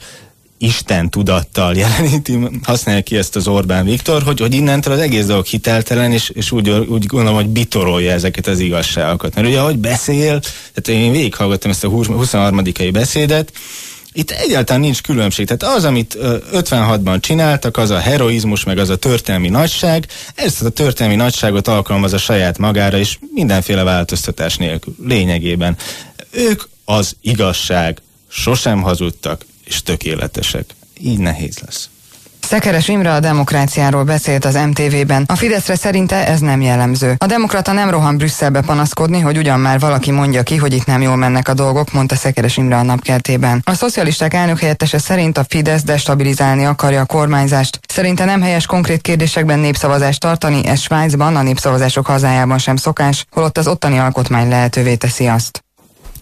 Isten tudattal <laughs> jeleníti, használja ki ezt az Orbán Viktor, hogy, hogy innentől az egész dolog hiteltelen, és, és úgy, úgy gondolom, hogy bitorolja ezeket az igazságokat. Mert ugye, ahogy beszél, tehát én végighallgattam ezt a 23. beszédet, itt egyáltalán nincs különbség. Tehát az, amit ö, 56-ban csináltak, az a heroizmus, meg az a történelmi nagyság, ezt a történelmi nagyságot alkalmaz a saját magára, és mindenféle változtatás nélkül. Lényegében. Ők az igazság, sosem hazudtak, és tökéletesek. Így nehéz lesz. Szekeres Imre a demokráciáról beszélt az MTV-ben. A Fideszre szerinte ez nem jellemző. A demokrata nem rohan Brüsszelbe panaszkodni, hogy ugyan már valaki mondja ki, hogy itt nem jól mennek a dolgok, mondta Szekeres Imre a napkeltében. A szocialisták elnök helyettese szerint a Fidesz destabilizálni akarja a kormányzást. Szerinte nem helyes konkrét kérdésekben népszavazást tartani, ez Svájcban, a népszavazások hazájában sem szokás, holott az ottani alkotmány lehetővé teszi azt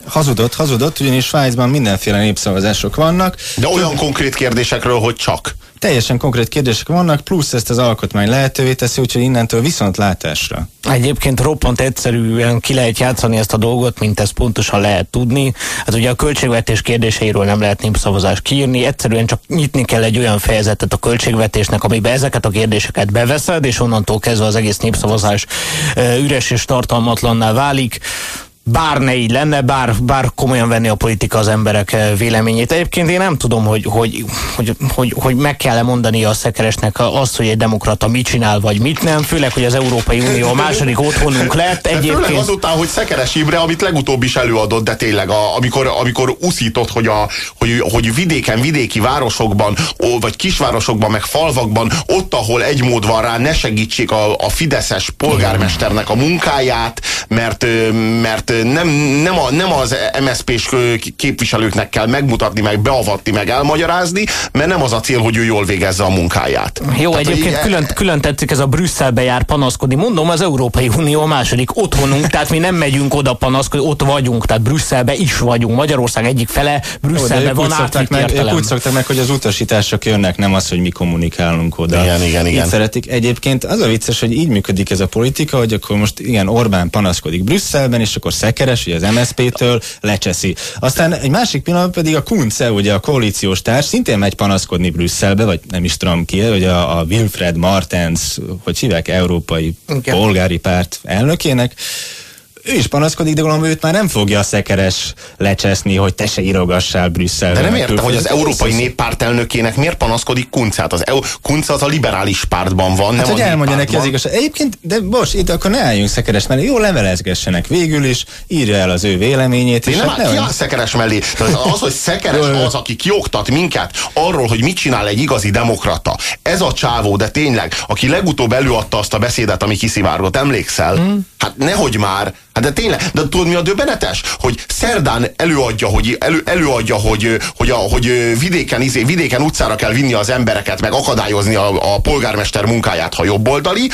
hazudott, hazudott, ugyanis Svájcban mindenféle népszavazások vannak. De olyan konkrét kérdésekről, hogy csak. Teljesen konkrét kérdések vannak, plusz ezt az alkotmány lehetővé teszi, úgyhogy innentől viszont látásra. Egyébként roppant egyszerűen ki lehet játszani ezt a dolgot, mint ezt pontosan lehet tudni. Hát ugye a költségvetés kérdéseiről nem lehet népszavazást kiírni, egyszerűen csak nyitni kell egy olyan fejezetet a költségvetésnek, amiben ezeket a kérdéseket beveszed, és onnantól kezdve az egész népszavazás üres és tartalmatlanná válik bár ne így lenne, bár, bár komolyan venni a politika az emberek eh, véleményét. Egyébként én nem tudom, hogy, hogy, hogy, hogy, hogy meg kell -e mondani a szekeresnek azt, hogy egy demokrata mit csinál, vagy mit nem, főleg, hogy az Európai Unió a második otthonunk lett. Egyébként... Főleg azután, hogy Szekeres Imre, amit legutóbb is előadott, de tényleg, a, amikor, amikor uszított, hogy, a, hogy, hogy vidéken, vidéki városokban, vagy kisvárosokban, meg falvakban, ott, ahol egy mód van rá, ne segítsék a, a fideszes polgármesternek a munkáját, mert, mert nem, nem, a, nem az MSZP-s képviselőknek kell megmutatni, meg beavatni, meg elmagyarázni, mert nem az a cél, hogy ő jól végezze a munkáját. Jó, Tehát, egyébként hogy... külön, külön tetszik ez a Brüsszelbe jár panaszkodni. Mondom, az Európai Unió a második otthonunk, tehát mi nem megyünk oda panaszkodni, ott vagyunk, tehát Brüsszelbe is vagyunk. Magyarország egyik fele Brüsszelbe van átvitt meg, úgy szoktak meg, hogy az utasítások jönnek, nem az, hogy mi kommunikálunk oda. Igen, igen, igen. Így szeretik. Egyébként az a vicces, hogy így működik ez a politika, hogy akkor most igen, Orbán panaszkodik Brüsszelben, és akkor szekeres, ugye az MSZP-től lecseszi. Aztán egy másik pillanat pedig a Kunce, ugye a koalíciós társ, szintén megy panaszkodni Brüsszelbe, vagy nem is tudom ki, hogy a, a Wilfred Martens, hogy hívják, Európai Igen. Polgári Párt elnökének, ő is panaszkodik, de gondolom őt már nem fogja a szekeres lecseszni, hogy te se írogassál Brüsszelbe. De nem értem, hogy az Európai Néppárt elnökének miért panaszkodik Kuncát. Az EU, Kunc az a liberális pártban van, hát, nem hogy elmondja neki az igazság. Egyébként, de most itt akkor ne álljunk szekeres mellé, jó levelezgessenek végül is, írja el az ő véleményét. És nem, hát ki a szekeres mellé? Az, hogy szekeres <laughs> az, aki kioktat minket arról, hogy mit csinál egy igazi demokrata. Ez a csávó, de tényleg, aki legutóbb előadta azt a beszédet, ami kiszivárgott, emlékszel? Mm. Hát nehogy már, Hát de tényleg, de tudod mi a döbbenetes? Hogy szerdán előadja, hogy, elő, előadja, hogy, hogy, a, hogy vidéken, izé, vidéken utcára kell vinni az embereket, meg akadályozni a, a polgármester munkáját, ha jobboldali,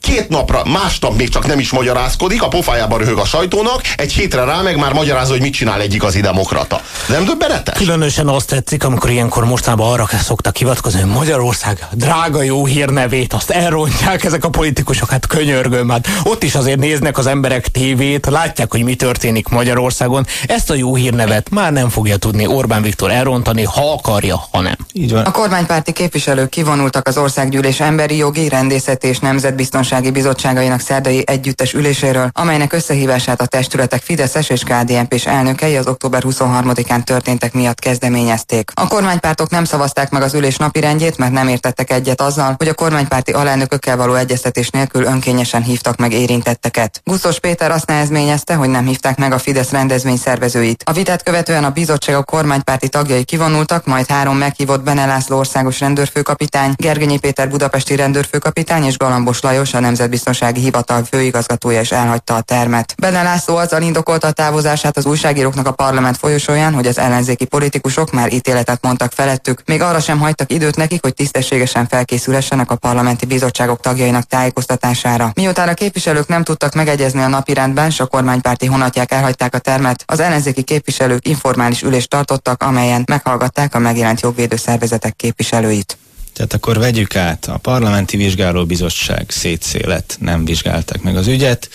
két napra, másnap még csak nem is magyarázkodik, a pofájában röhög a sajtónak, egy hétre rá meg már magyarázza, hogy mit csinál egy igazi demokrata. Nem döbbenetes? Különösen azt tetszik, amikor ilyenkor mostanában arra szoktak hivatkozni, hogy Magyarország drága jó hírnevét, azt elrontják ezek a politikusok, hát könyörgöm, hát ott is azért néznek az emberek tévét, látják, hogy mi történik Magyarországon. Ezt a jó hírnevet már nem fogja tudni Orbán Viktor elrontani, ha akarja, ha nem. Így van. A kormánypárti képviselők kivonultak az országgyűlés emberi jogi, rendészeti és nemzetbiztonsági Biztonsági Bizottságainak szerdai együttes üléséről, amelynek összehívását a testületek Fideszes és kdnp és elnökei az október 23-án történtek miatt kezdeményezték. A kormánypártok nem szavazták meg az ülés napirendjét, mert nem értettek egyet azzal, hogy a kormánypárti alelnökökkel való egyeztetés nélkül önkényesen hívtak meg érintetteket. Guszos Péter azt nehezményezte, hogy nem hívták meg a Fidesz rendezvény szervezőit. A vitát követően a bizottság a kormánypárti tagjai kivonultak, majd három meghívott Bene László országos rendőrfőkapitány, Gergenyi Péter budapesti rendőrfőkapitány és Galambos Lajos a Nemzetbiztonsági Hivatal főigazgatója is elhagyta a termet. Benne László azzal indokolta a távozását az újságíróknak a parlament folyosóján, hogy az ellenzéki politikusok már ítéletet mondtak felettük, még arra sem hagytak időt nekik, hogy tisztességesen felkészülhessenek a parlamenti bizottságok tagjainak tájékoztatására. Miután a képviselők nem tudtak megegyezni a napirendben, s a kormánypárti honatják elhagyták a termet, az ellenzéki képviselők informális ülést tartottak, amelyen meghallgatták a megjelent jogvédő szervezetek képviselőit. Tehát akkor vegyük át, a Parlamenti Vizsgálóbizottság szétszélet, nem vizsgálták meg az ügyet,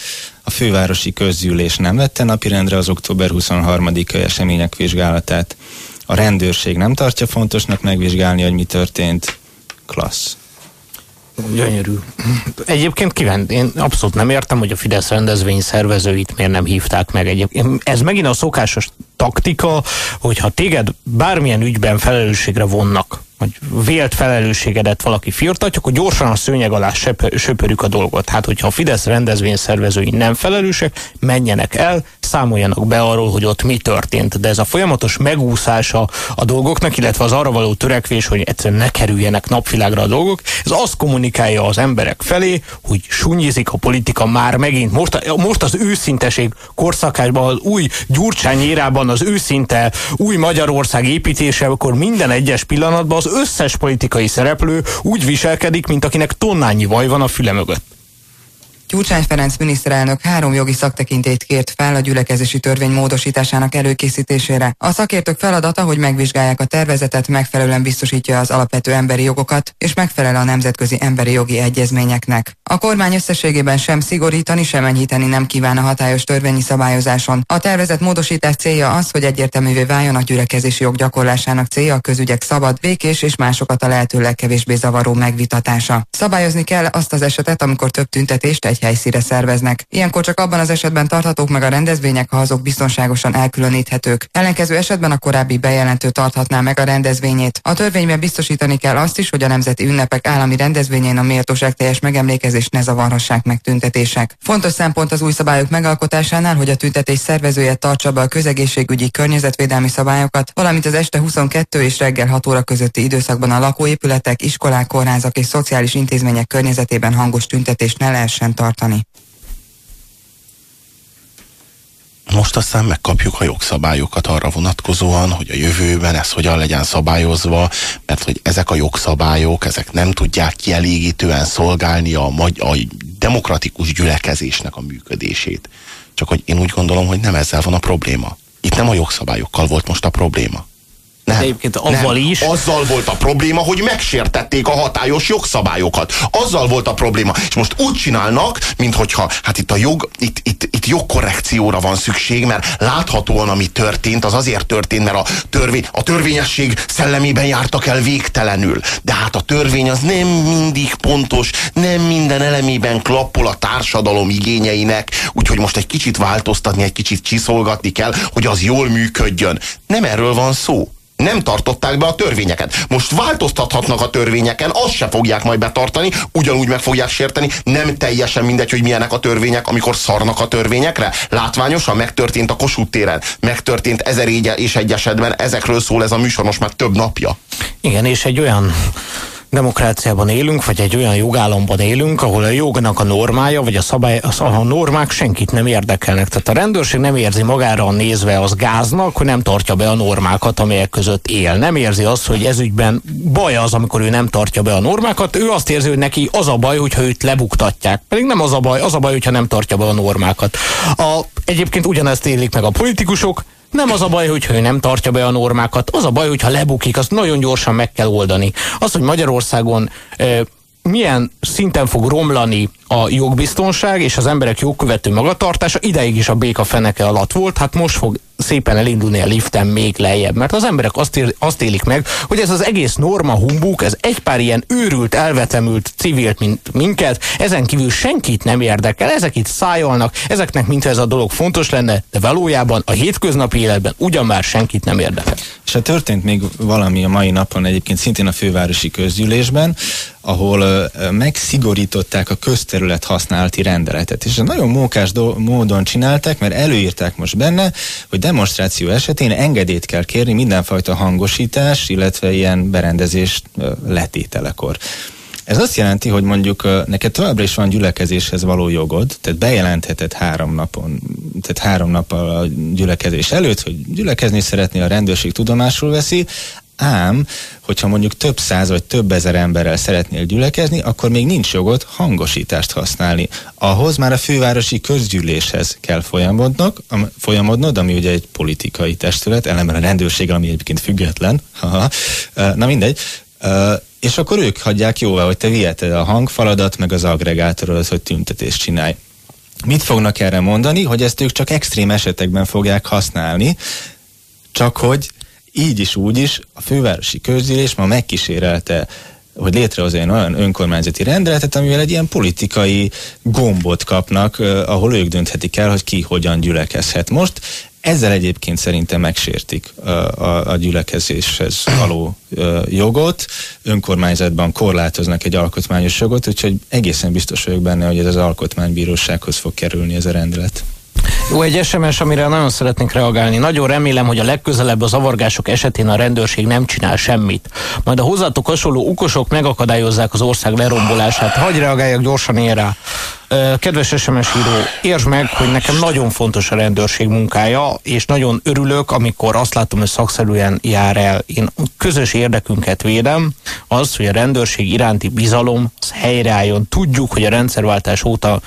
a fővárosi közgyűlés nem vette napirendre az október 23-ai események vizsgálatát, a rendőrség nem tartja fontosnak megvizsgálni, hogy mi történt. Klassz. Gyönyörű. Egyébként kíván, én abszolút nem értem, hogy a Fidesz rendezvény szervezőit miért nem hívták meg. Egyébként ez megint a szokásos taktika, hogyha téged bármilyen ügyben felelősségre vonnak, vagy vélt felelősségedet valaki firtatja, akkor gyorsan a szőnyeg alá söpörjük a dolgot. Hát, hogyha a Fidesz rendezvény szervezői nem felelősek, menjenek el, számoljanak be arról, hogy ott mi történt. De ez a folyamatos megúszása a dolgoknak, illetve az arra való törekvés, hogy egyszerűen ne kerüljenek napvilágra a dolgok, ez azt kommunikálja az emberek felé, hogy sunyizik a politika már megint. Most, most az őszinteség korszakásban, az új Gyurcsány érában, az őszinte új Magyarország építése, akkor minden egyes pillanatban az összes politikai szereplő úgy viselkedik, mint akinek tonnányi vaj van a füle mögött. Gyurcsány Ferenc miniszterelnök három jogi szaktekintét kért fel a gyülekezési törvény módosításának előkészítésére. A szakértők feladata, hogy megvizsgálják a tervezetet, megfelelően biztosítja az alapvető emberi jogokat, és megfelel a nemzetközi emberi jogi egyezményeknek. A kormány összességében sem szigorítani, sem enyhíteni nem kíván a hatályos törvényi szabályozáson. A tervezet módosítás célja az, hogy egyértelművé váljon a gyülekezési jog gyakorlásának célja a közügyek szabad, békés és másokat a lehető legkevésbé zavaró megvitatása. Szabályozni kell azt az esetet, amikor több tüntetést egy helyszíre szerveznek. Ilyenkor csak abban az esetben tarthatók meg a rendezvények, ha azok biztonságosan elkülöníthetők. Ellenkező esetben a korábbi bejelentő tarthatná meg a rendezvényét. A törvényben biztosítani kell azt is, hogy a nemzeti ünnepek állami rendezvényén a méltóság teljes megemlékezést ne zavarhassák meg tüntetések. Fontos szempont az új szabályok megalkotásánál, hogy a tüntetés szervezője tartsa be a közegészségügyi környezetvédelmi szabályokat, valamint az este 22 és reggel 6 óra közötti időszakban a lakóépületek, iskolák, kórházak és szociális intézmények környezetében hangos tüntetést ne lehessen tartani tartani. Most aztán megkapjuk a jogszabályokat arra vonatkozóan, hogy a jövőben ez hogyan legyen szabályozva, mert hogy ezek a jogszabályok, ezek nem tudják kielégítően szolgálni a, a demokratikus gyülekezésnek a működését. Csak hogy én úgy gondolom, hogy nem ezzel van a probléma. Itt nem a jogszabályokkal volt most a probléma. Nem, egyébként avval nem. is. Azzal volt a probléma, hogy megsértették a hatályos jogszabályokat. Azzal volt a probléma. És most úgy csinálnak, minthogyha, hát itt a jog, itt, itt, itt jogkorrekcióra van szükség, mert láthatóan, ami történt, az azért történt, mert a, törvény, a törvényesség szellemében jártak el végtelenül. De hát a törvény az nem mindig pontos, nem minden elemében klappol a társadalom igényeinek, úgyhogy most egy kicsit változtatni, egy kicsit csiszolgatni kell, hogy az jól működjön. Nem erről van szó nem tartották be a törvényeket. Most változtathatnak a törvényeken, azt se fogják majd betartani, ugyanúgy meg fogják sérteni, nem teljesen mindegy, hogy milyenek a törvények, amikor szarnak a törvényekre. Látványosan megtörtént a Kossuth téren, megtörtént ezer és egy esetben, ezekről szól ez a műsor most már több napja. Igen, és egy olyan demokráciában élünk, vagy egy olyan jogállamban élünk, ahol a jognak a normája, vagy a, szabály, a normák senkit nem érdekelnek. Tehát a rendőrség nem érzi magára nézve az gáznak, hogy nem tartja be a normákat, amelyek között él. Nem érzi azt, hogy ezügyben baj az, amikor ő nem tartja be a normákat. Ő azt érzi, hogy neki az a baj, hogyha őt lebuktatják. Pedig nem az a baj, az a baj, hogyha nem tartja be a normákat. A, egyébként ugyanezt élik meg a politikusok, nem az a baj, hogy ő nem tartja be a normákat, az a baj, hogyha lebukik, azt nagyon gyorsan meg kell oldani. Az, hogy Magyarországon milyen szinten fog romlani a jogbiztonság és az emberek jogkövető magatartása, ideig is a béka feneke alatt volt, hát most fog szépen elindulni a liften még lejjebb, mert az emberek azt, ér, azt élik meg, hogy ez az egész norma humbuk, ez egy pár ilyen őrült, elvetemült civilt, mint minket, ezen kívül senkit nem érdekel, ezek itt szájolnak, ezeknek mintha ez a dolog fontos lenne, de valójában a hétköznapi életben ugyan már senkit nem érdekel. És hát történt még valami a mai napon egyébként szintén a fővárosi közgyűlésben, ahol megszigorították a közterület használati rendeletet. És nagyon mókás módon csinálták, mert előírták most benne, hogy demonstráció esetén engedélyt kell kérni mindenfajta hangosítás, illetve ilyen berendezés letételekor. Ez azt jelenti, hogy mondjuk neked továbbra is van gyülekezéshez való jogod, tehát bejelentheted három napon, tehát három nappal a gyülekezés előtt, hogy gyülekezni szeretné, a rendőrség tudomásul veszi, Ám, hogyha mondjuk több száz vagy több ezer emberrel szeretnél gyülekezni, akkor még nincs jogod hangosítást használni. Ahhoz már a fővárosi közgyűléshez kell folyamodnod, folyamodnod ami ugye egy politikai testület, ellenben a rendőrség, ami egyébként független. Haha. Na mindegy. És akkor ők hagyják jóvá, hogy te viheted a hangfaladat, meg az agregátorod, hogy tüntetést csinálj. Mit fognak erre mondani? Hogy ezt ők csak extrém esetekben fogják használni, csak hogy így is, úgy is a fővárosi közgyűlés ma megkísérelte hogy létrehozzon olyan önkormányzati rendeletet, amivel egy ilyen politikai gombot kapnak, ahol ők dönthetik el, hogy ki hogyan gyülekezhet. Most Ezzel egyébként szerintem megsértik a, a, gyülekezéshez való jogot, önkormányzatban korlátoznak egy alkotmányos jogot, úgyhogy egészen biztos vagyok benne, hogy ez az alkotmánybírósághoz fog kerülni ez a rendelet. Jó, egy SMS, amire nagyon szeretnék reagálni. Nagyon remélem, hogy a legközelebb a zavargások esetén a rendőrség nem csinál semmit. Majd a hozzátok hasonló ukosok megakadályozzák az ország lerombolását. Hagyj reagáljak gyorsan erre. Kedves SMS író, értsd meg, hogy nekem nagyon fontos a rendőrség munkája, és nagyon örülök, amikor azt látom, hogy szakszerűen jár el. Én közös érdekünket védem, az, hogy a rendőrség iránti bizalom az helyreálljon. Tudjuk, hogy a rendszerváltás óta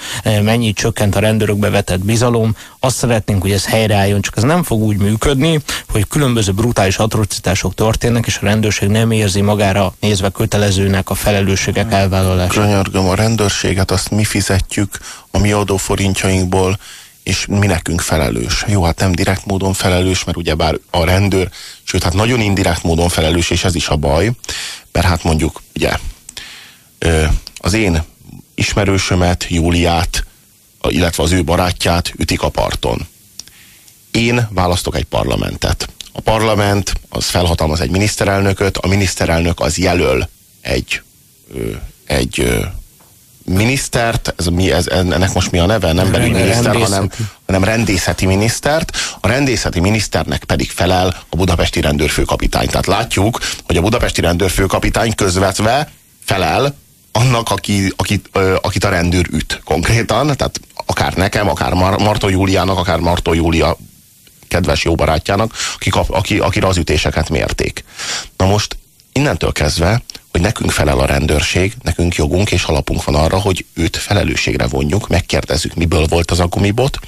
mennyit csökkent a rendőrökbe vetett bizalom, azt szeretnénk, hogy ez helyreálljon, csak ez nem fog úgy működni, hogy különböző brutális atrocitások történnek, és a rendőrség nem érzi magára nézve kötelezőnek a felelősségek elvállalását. Könyörgöm, a rendőrséget azt mi fizetjük a mi adóforintjainkból, és mi nekünk felelős. Jó, hát nem direkt módon felelős, mert ugyebár a rendőr, sőt, hát nagyon indirekt módon felelős, és ez is a baj, mert hát mondjuk, ugye, az én ismerősömet, Júliát, illetve az ő barátját ütik a parton. Én választok egy parlamentet. A parlament az felhatalmaz egy miniszterelnököt, a miniszterelnök az jelöl egy, egy minisztert, ez, mi, ez, ennek most mi a neve? Nem belügyminiszter, hanem, hanem rendészeti minisztert. A rendészeti miniszternek pedig felel a budapesti rendőrfőkapitány. Tehát látjuk, hogy a budapesti rendőrfőkapitány közvetve felel annak, aki, akit, akit a rendőr üt konkrétan, tehát akár nekem, akár Mar- Martó Júliának, akár Martó Júlia kedves jó barátjának, aki, aki, akire az ütéseket mérték. Na most innentől kezdve, hogy nekünk felel a rendőrség, nekünk jogunk és alapunk van arra, hogy őt felelősségre vonjuk, megkérdezzük, miből volt az a gumibot,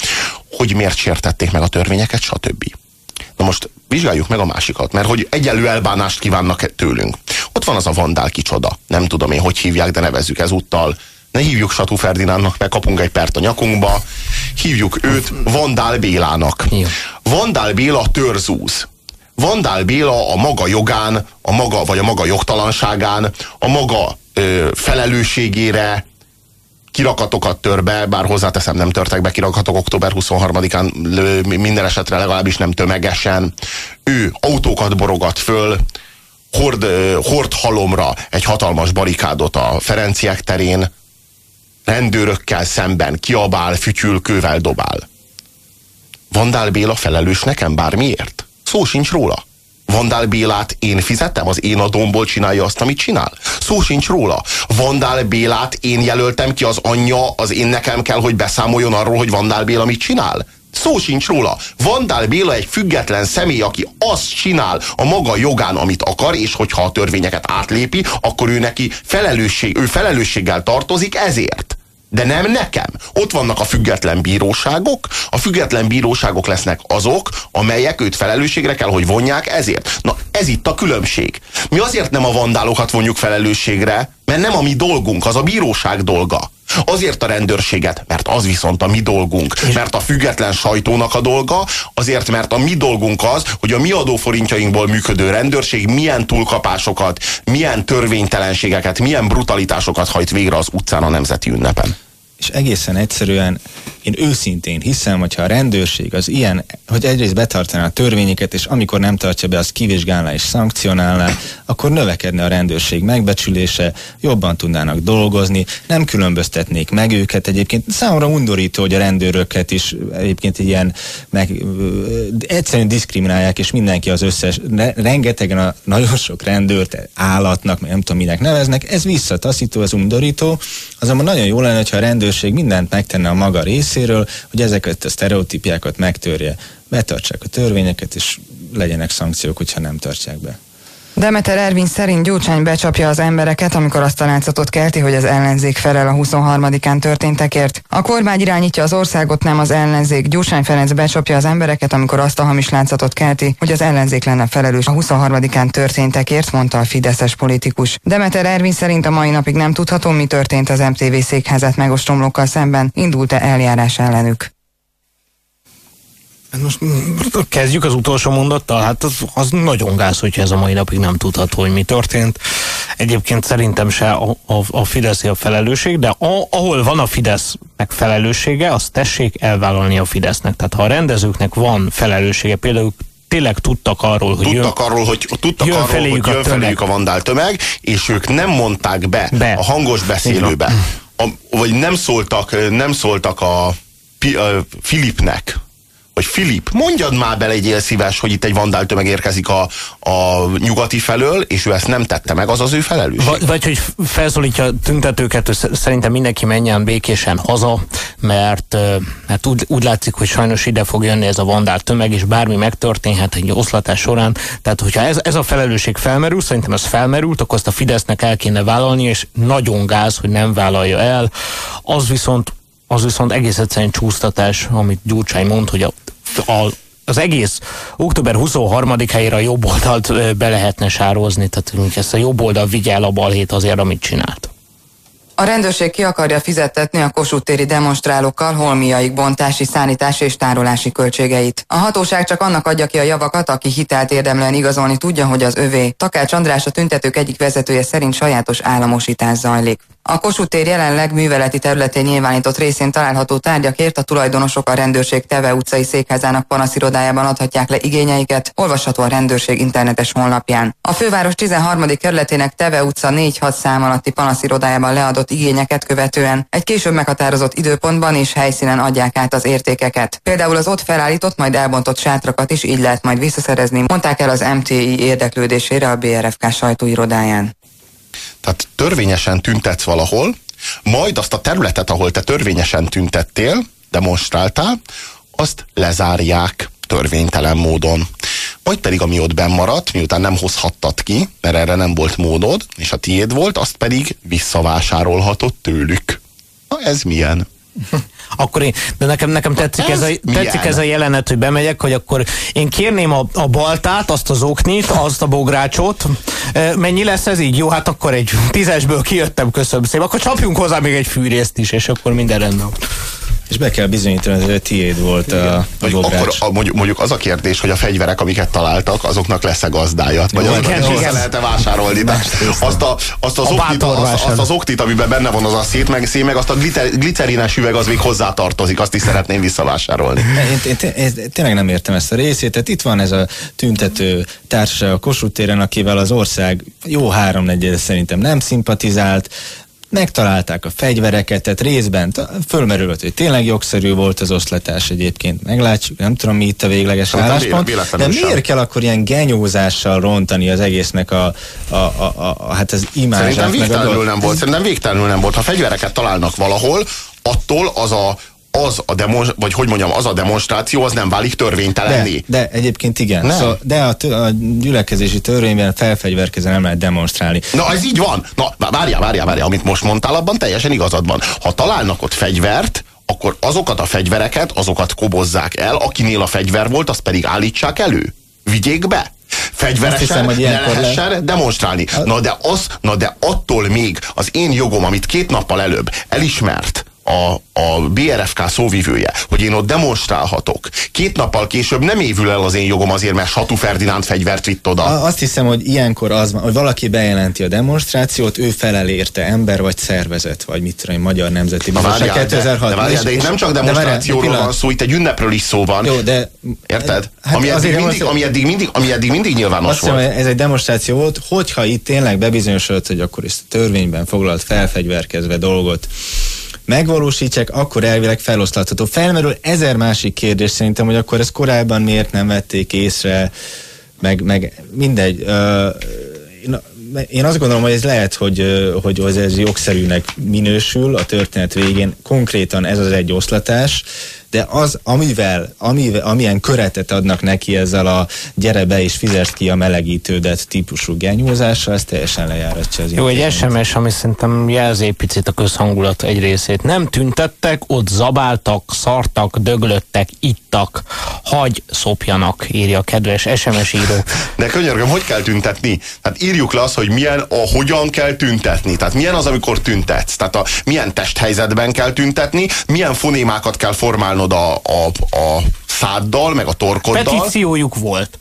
hogy miért sértették meg a törvényeket, stb. Na most vizsgáljuk meg a másikat, mert hogy egyenlő elbánást kívánnak tőlünk. Ott van az a vandál kicsoda. Nem tudom én, hogy hívják, de nevezzük ezúttal. Ne hívjuk Satú Ferdinándnak, meg kapunk egy pert a nyakunkba. Hívjuk őt Vandál Bélának. Jó. Vandál Béla törzúz. Vandál Béla a maga jogán, a maga, vagy a maga jogtalanságán, a maga ö, felelősségére, kirakatokat tör be, bár hozzáteszem, nem törtek be kirakatok október 23-án minden esetre legalábbis nem tömegesen. Ő autókat borogat föl, hord, hord halomra egy hatalmas barikádot a Ferenciek terén, rendőrökkel szemben kiabál, fütyülkővel dobál. Vandál Béla felelős nekem bármiért? Szó sincs róla. Vandál Bélát én fizettem, az én adómból csinálja azt, amit csinál. Szó sincs róla. Vandál Bélát én jelöltem ki, az anyja, az én nekem kell, hogy beszámoljon arról, hogy Vandál Béla mit csinál. Szó sincs róla. Vandál Béla egy független személy, aki azt csinál a maga jogán, amit akar, és hogyha a törvényeket átlépi, akkor ő neki felelősség, ő felelősséggel tartozik ezért. De nem nekem. Ott vannak a független bíróságok, a független bíróságok lesznek azok, amelyek őt felelősségre kell, hogy vonják ezért. Na, ez itt a különbség. Mi azért nem a vandálokat vonjuk felelősségre, mert nem a mi dolgunk, az a bíróság dolga. Azért a rendőrséget, mert az viszont a mi dolgunk. Mert a független sajtónak a dolga, azért, mert a mi dolgunk az, hogy a mi adóforintjainkból működő rendőrség milyen túlkapásokat, milyen törvénytelenségeket, milyen brutalitásokat hajt végre az utcán a nemzeti ünnepen és egészen egyszerűen én őszintén hiszem, hogyha a rendőrség az ilyen, hogy egyrészt betartaná a törvényeket, és amikor nem tartja be, azt kivizsgálná és szankcionálná, akkor növekedne a rendőrség megbecsülése, jobban tudnának dolgozni, nem különböztetnék meg őket. Egyébként számomra undorító, hogy a rendőröket is egyébként ilyen meg, egyszerűen diszkriminálják, és mindenki az összes, rengetegen a nagyon sok rendőrt állatnak, nem tudom minek neveznek, ez visszataszító, ez undorító, azonban nagyon jó lenne, hogyha a rendőrség mindent megtenne a maga részéről, hogy ezeket a sztereotípiákat megtörje, betartsák a törvényeket, és legyenek szankciók, hogyha nem tartják be. Demeter Ervin szerint Gyurcsány becsapja az embereket, amikor azt a látszatot kelti, hogy az ellenzék felel a 23-án történtekért. A kormány irányítja az országot, nem az ellenzék. Gyurcsány Ferenc becsapja az embereket, amikor azt a hamis látszatot kelti, hogy az ellenzék lenne felelős a 23-án történtekért, mondta a Fideszes politikus. Demeter Ervin szerint a mai napig nem tudható, mi történt az MTV székházat megostromlókkal szemben, indult-e eljárás ellenük. Most mm, kezdjük az utolsó mondattal, hát az, az nagyon gáz, hogyha ez a mai napig nem tudható, hogy mi történt. Egyébként szerintem se a, a, a Fidesz a felelősség, de a, ahol van a Fidesznek felelőssége, azt tessék elvállalni a Fidesznek. Tehát ha a rendezőknek van felelőssége, például tényleg tudtak arról, hogy tudtak jön, arról, hogy, tudtak jön arról, feléjük hogy a jön tömeg. feléjük a vandál tömeg, és ők nem mondták be, Be. a hangos beszélőbe, a, vagy nem szóltak, nem szóltak a, a Filipnek, hogy Filip, mondjad már bele, legyél szíves, hogy itt egy vandál tömeg érkezik a, a nyugati felől, és ő ezt nem tette meg, az az ő felelősség. Vagy, vagy hogy felszólítja a tüntetőket, hogy sz- szerintem mindenki menjen békésen haza, mert, mert úgy, úgy látszik, hogy sajnos ide fog jönni ez a vandál tömeg, és bármi megtörténhet egy oszlatás során. Tehát, hogyha ez, ez a felelősség felmerül, szerintem ez felmerült, akkor azt a Fidesznek el kéne vállalni, és nagyon gáz, hogy nem vállalja el. Az viszont, az viszont egész egyszerűen csúsztatás, amit Gyurcsány mond, hogy a, a az egész október 23 helyére a jobb oldalt be lehetne sározni, tehát ezt a jobb oldal vigye a balhét azért, amit csinált. A rendőrség ki akarja fizettetni a Kossuth demonstrálókkal holmiaik bontási, szállítási és tárolási költségeit. A hatóság csak annak adja ki a javakat, aki hitelt érdemlően igazolni tudja, hogy az övé. Takács András a tüntetők egyik vezetője szerint sajátos államosítás zajlik. A Kossuth tér jelenleg műveleti területén nyilvánított részén található tárgyakért a tulajdonosok a rendőrség Teve utcai székházának panaszirodájában adhatják le igényeiket, olvasható a rendőrség internetes honlapján. A főváros 13. kerületének Teve utca 4-6 szám alatti panaszirodájában leadott igényeket követően egy később meghatározott időpontban és helyszínen adják át az értékeket. Például az ott felállított, majd elbontott sátrakat is így lehet majd visszaszerezni, mondták el az MTI érdeklődésére a BRFK sajtóirodáján. Tehát törvényesen tüntetsz valahol, majd azt a területet, ahol te törvényesen tüntettél, demonstráltál, azt lezárják törvénytelen módon. Majd pedig, ami ott benn maradt, miután nem hozhattad ki, mert erre nem volt módod, és a tiéd volt, azt pedig visszavásárolhatod tőlük. Na ez milyen? <laughs> Akkor én, de nekem, nekem tetszik, ez, Ez a, tetszik ez a jelenet, hogy bemegyek, hogy akkor én kérném a, a baltát, azt az oknit, azt a bográcsot. Mennyi lesz ez így? Jó, hát akkor egy tízesből kijöttem, köszönöm szépen. Akkor csapjunk hozzá még egy fűrészt is, és akkor minden rendben. És be kell bizonyítani, hogy a tiéd volt a, a bogrács. akkor a, mondjuk, mondjuk az a kérdés, hogy a fegyverek, amiket találtak, azoknak lesz-e gazdája? Vagy Jó, azokat igen, igen. hozzá lehet-e vásárolni? Tehát azt, a, azt, az A oktit, azt, azt az oktit, amiben benne van az a szét, meg szé, meg azt a glitter, glicerines üveg, az még hozzá tartozik, azt is szeretném visszavásárolni. Én, én, én, én tényleg nem értem ezt a részét, tehát itt van ez a tüntető társaság a Kossuth téren, akivel az ország jó háromnegyede szerintem nem szimpatizált, megtalálták a fegyvereket, tehát részben fölmerült, hogy tényleg jogszerű volt az oszlatás egyébként, meglátjuk, nem tudom mi itt a végleges Szerintem álláspont, de véletlenül sem. miért kell akkor ilyen genyózással rontani az egésznek a, a, a, a, a hát az imázsát, Szerintem végtelenül nem volt. Szerintem végtelenül nem volt. Ha fegyvereket találnak valahol, attól az a az a demon, vagy hogy mondjam, az a demonstráció, az nem válik De, törvénytelenné. de egyébként igen. Nem. Szóval, de a, a gyülekezési törvényben felfegyverkezve nem lehet demonstrálni. Na, ez így van. Na, várjál, várjál, várjál, amit most mondtál, abban teljesen igazad van. Ha találnak ott fegyvert, akkor azokat a fegyvereket, azokat kobozzák el, akinél a fegyver volt, azt pedig állítsák elő. Vigyék be. Fegyveresen hiszem, hogy ne ilyenkor le- lehessen demonstrálni. Na de, az, na de attól még az én jogom, amit két nappal előbb elismert a, a BRFK szóvivője, hogy én ott demonstrálhatok. Két nappal később nem évül el az én jogom azért, mert Satu Ferdinánd fegyvert vitt oda. Azt hiszem, hogy ilyenkor az van, hogy valaki bejelenti a demonstrációt, ő felel érte, ember vagy szervezet, vagy mit tudom, Magyar Nemzeti Bizottság várjál, de, 2006. de, várjál, de itt nem csak de várjál, demonstrációról van szó, itt egy ünnepről is szó van. Jó, de... Érted? Hát ami, eddig mindig, ami, eddig mindig, ami eddig mindig nyilvános Azt hiszem, volt. hogy ez egy demonstráció volt, hogyha itt tényleg bebizonyosodott, hogy akkor a törvényben foglalt felfegyverkezve dolgot megvalósítják, akkor elvileg feloszlatható. Felmerül ezer másik kérdés szerintem, hogy akkor ezt korábban miért nem vették észre, meg, meg mindegy. Uh, én, azt gondolom, hogy ez lehet, ö, hogy hogy ez jogszerűnek minősül a történet végén. Konkrétan ez az egy oszlatás, de az, amivel, amivel, amilyen köretet adnak neki ezzel a gyere be és fizest ki a melegítődet típusú genyózással, ez teljesen lejáratja az Jó, egy. SMS, ami szerintem jelzi picit a közhangulat egy részét. Nem tüntettek, ott zabáltak, szartak, döglöttek, ittak, hagy szopjanak, írja a kedves SMS író. De könyörgöm, hogy kell tüntetni? Tehát írjuk le azt, hogy milyen, a hogyan kell tüntetni. Tehát milyen az, amikor tüntetsz. Tehát a, milyen testhelyzetben kell tüntetni, milyen fonémákat kell formálnod állnod a, a, a száddal, meg a torkoddal. Petíciójuk volt.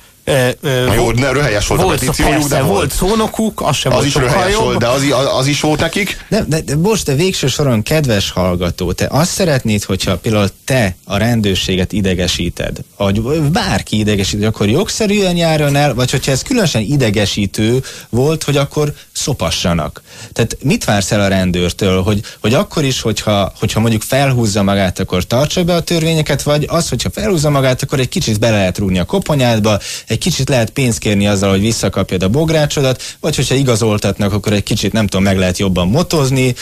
Na jó, ne, röhelyes volt, volt a petíciójuk, persze, de volt, volt szónokuk, az sem az volt is röhelyes jobb. volt, de az, az, az is volt nekik. De, de, de most, de végső soron, kedves hallgató, te azt szeretnéd, hogyha például te a rendőrséget idegesíted, vagy bárki idegesít, akkor jogszerűen járjon el, vagy hogyha ez különösen idegesítő volt, hogy akkor szopassanak. Tehát mit vársz el a rendőrtől, hogy, hogy akkor is, hogyha, hogyha mondjuk felhúzza magát, akkor tartsa be a törvényeket, vagy az, hogyha felhúzza magát, akkor egy kicsit bele lehet rúgni a koponyádba, egy egy kicsit lehet pénzt kérni azzal, hogy visszakapjad a bográcsodat, vagy hogyha igazoltatnak, akkor egy kicsit nem tudom, meg lehet jobban motozni,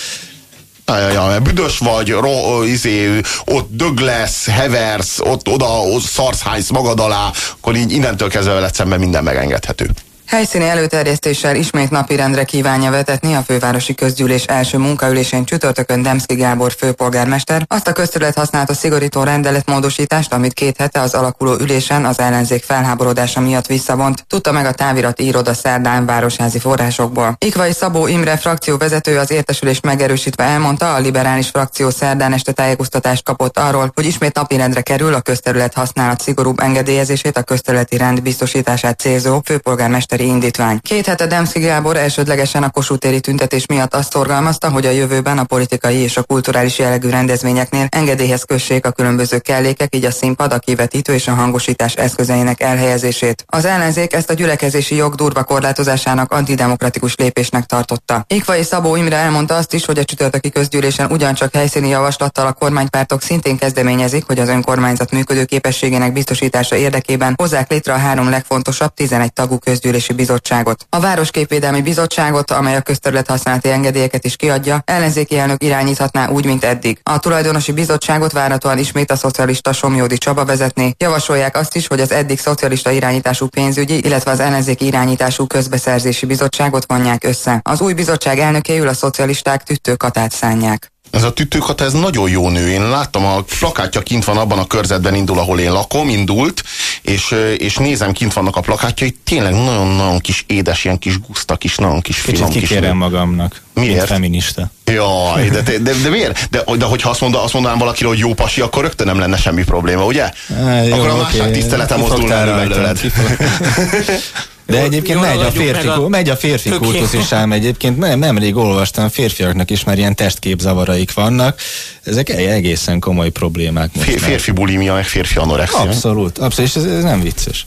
Ja, ja, ja, büdös vagy, ro, izé, ott dög lesz, heversz, ott oda szarsz magad alá, akkor így innentől kezdve veled szemben minden megengedhető. Helyszíni előterjesztéssel ismét napirendre kívánja vetetni a fővárosi közgyűlés első munkaülésén csütörtökön Demszki Gábor főpolgármester azt a közterület használata szigorító rendeletmódosítást, amit két hete az alakuló ülésen az ellenzék felháborodása miatt visszavont, tudta meg a távirat íroda szerdán városházi forrásokból. Ikvai Szabó Imre frakció vezető az értesülést megerősítve elmondta, a liberális frakció szerdán este tájékoztatást kapott arról, hogy ismét napirendre kerül a közterület használat szigorúbb engedélyezését a közterületi rend biztosítását célzó főpolgármester miniszteri indítvány. Két hete Demszki Gábor elsődlegesen a Kossuth tüntetés miatt azt szorgalmazta, hogy a jövőben a politikai és a kulturális jellegű rendezvényeknél engedélyhez kössék a különböző kellékek, így a színpad, a kivetítő és a hangosítás eszközeinek elhelyezését. Az ellenzék ezt a gyülekezési jog durva korlátozásának antidemokratikus lépésnek tartotta. Ikvai Szabó Imre elmondta azt is, hogy a csütörtöki közgyűlésen ugyancsak helyszíni javaslattal a kormánypártok szintén kezdeményezik, hogy az önkormányzat működőképességének biztosítása érdekében hozzák létre a három legfontosabb 11 tagú közgyűlés Közlekedési Bizottságot. A Városképvédelmi Bizottságot, amely a közterület használati engedélyeket is kiadja, ellenzéki elnök irányíthatná úgy, mint eddig. A tulajdonosi bizottságot várhatóan ismét a szocialista Somjódi Csaba vezetné. Javasolják azt is, hogy az eddig szocialista irányítású pénzügyi, illetve az ellenzéki irányítású közbeszerzési bizottságot vonják össze. Az új bizottság elnökéül a szocialisták tüttőkatát szánják. Ez a tüttőkata, ez nagyon jó nő. Én láttam, a plakátja kint van abban a körzetben indul, ahol én lakom, indult, és, és nézem, kint vannak a plakátjai, tényleg nagyon-nagyon kis édes, ilyen kis guszta, kis, nagyon kis finom Kicsit kikérem magamnak. Miért? Mint feminista. Jaj, de, de, de, de miért? De, de hogyha azt, mondaná, azt mondanám valakire, hogy jó pasi, akkor rögtön nem lenne semmi probléma, ugye? Á, jó, akkor a másság okay. tisztelete mozdulna belőled. <laughs> De egyébként megy a, férfi, a... megy a férfi kultusz is ám egyébként. Nem, nemrég olvastam, férfiaknak is már ilyen testképzavaraik vannak. Ezek egészen komoly problémák most Fér, Férfi bulimia, meg férfi anorexia. Abszolút, abszolút, és ez, ez nem vicces.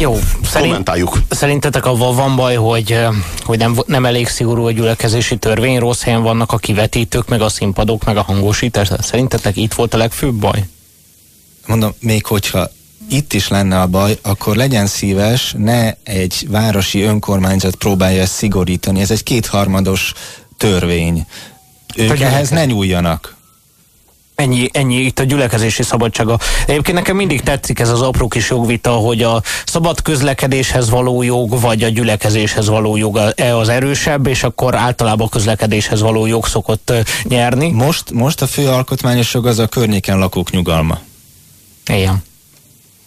Jó, szerint, kommentáljuk. Szerintetek avval van baj, hogy, hogy nem, nem elég szigorú a gyülekezési törvény, rossz helyen vannak a kivetítők, meg a színpadok, meg a hangosítás. Szerintetek itt volt a legfőbb baj? Mondom, még hogyha itt is lenne a baj, akkor legyen szíves, ne egy városi önkormányzat próbálja ezt szigorítani. Ez egy kétharmados törvény. Ők Hogy ehhez ne nyúljanak. Ennyi, ennyi itt a gyülekezési szabadsága. Egyébként nekem mindig tetszik ez az apró kis jogvita, hogy a szabad közlekedéshez való jog, vagy a gyülekezéshez való jog e az erősebb, és akkor általában a közlekedéshez való jog szokott nyerni. Most, most a fő alkotmányos jog az a környéken lakók nyugalma. Igen.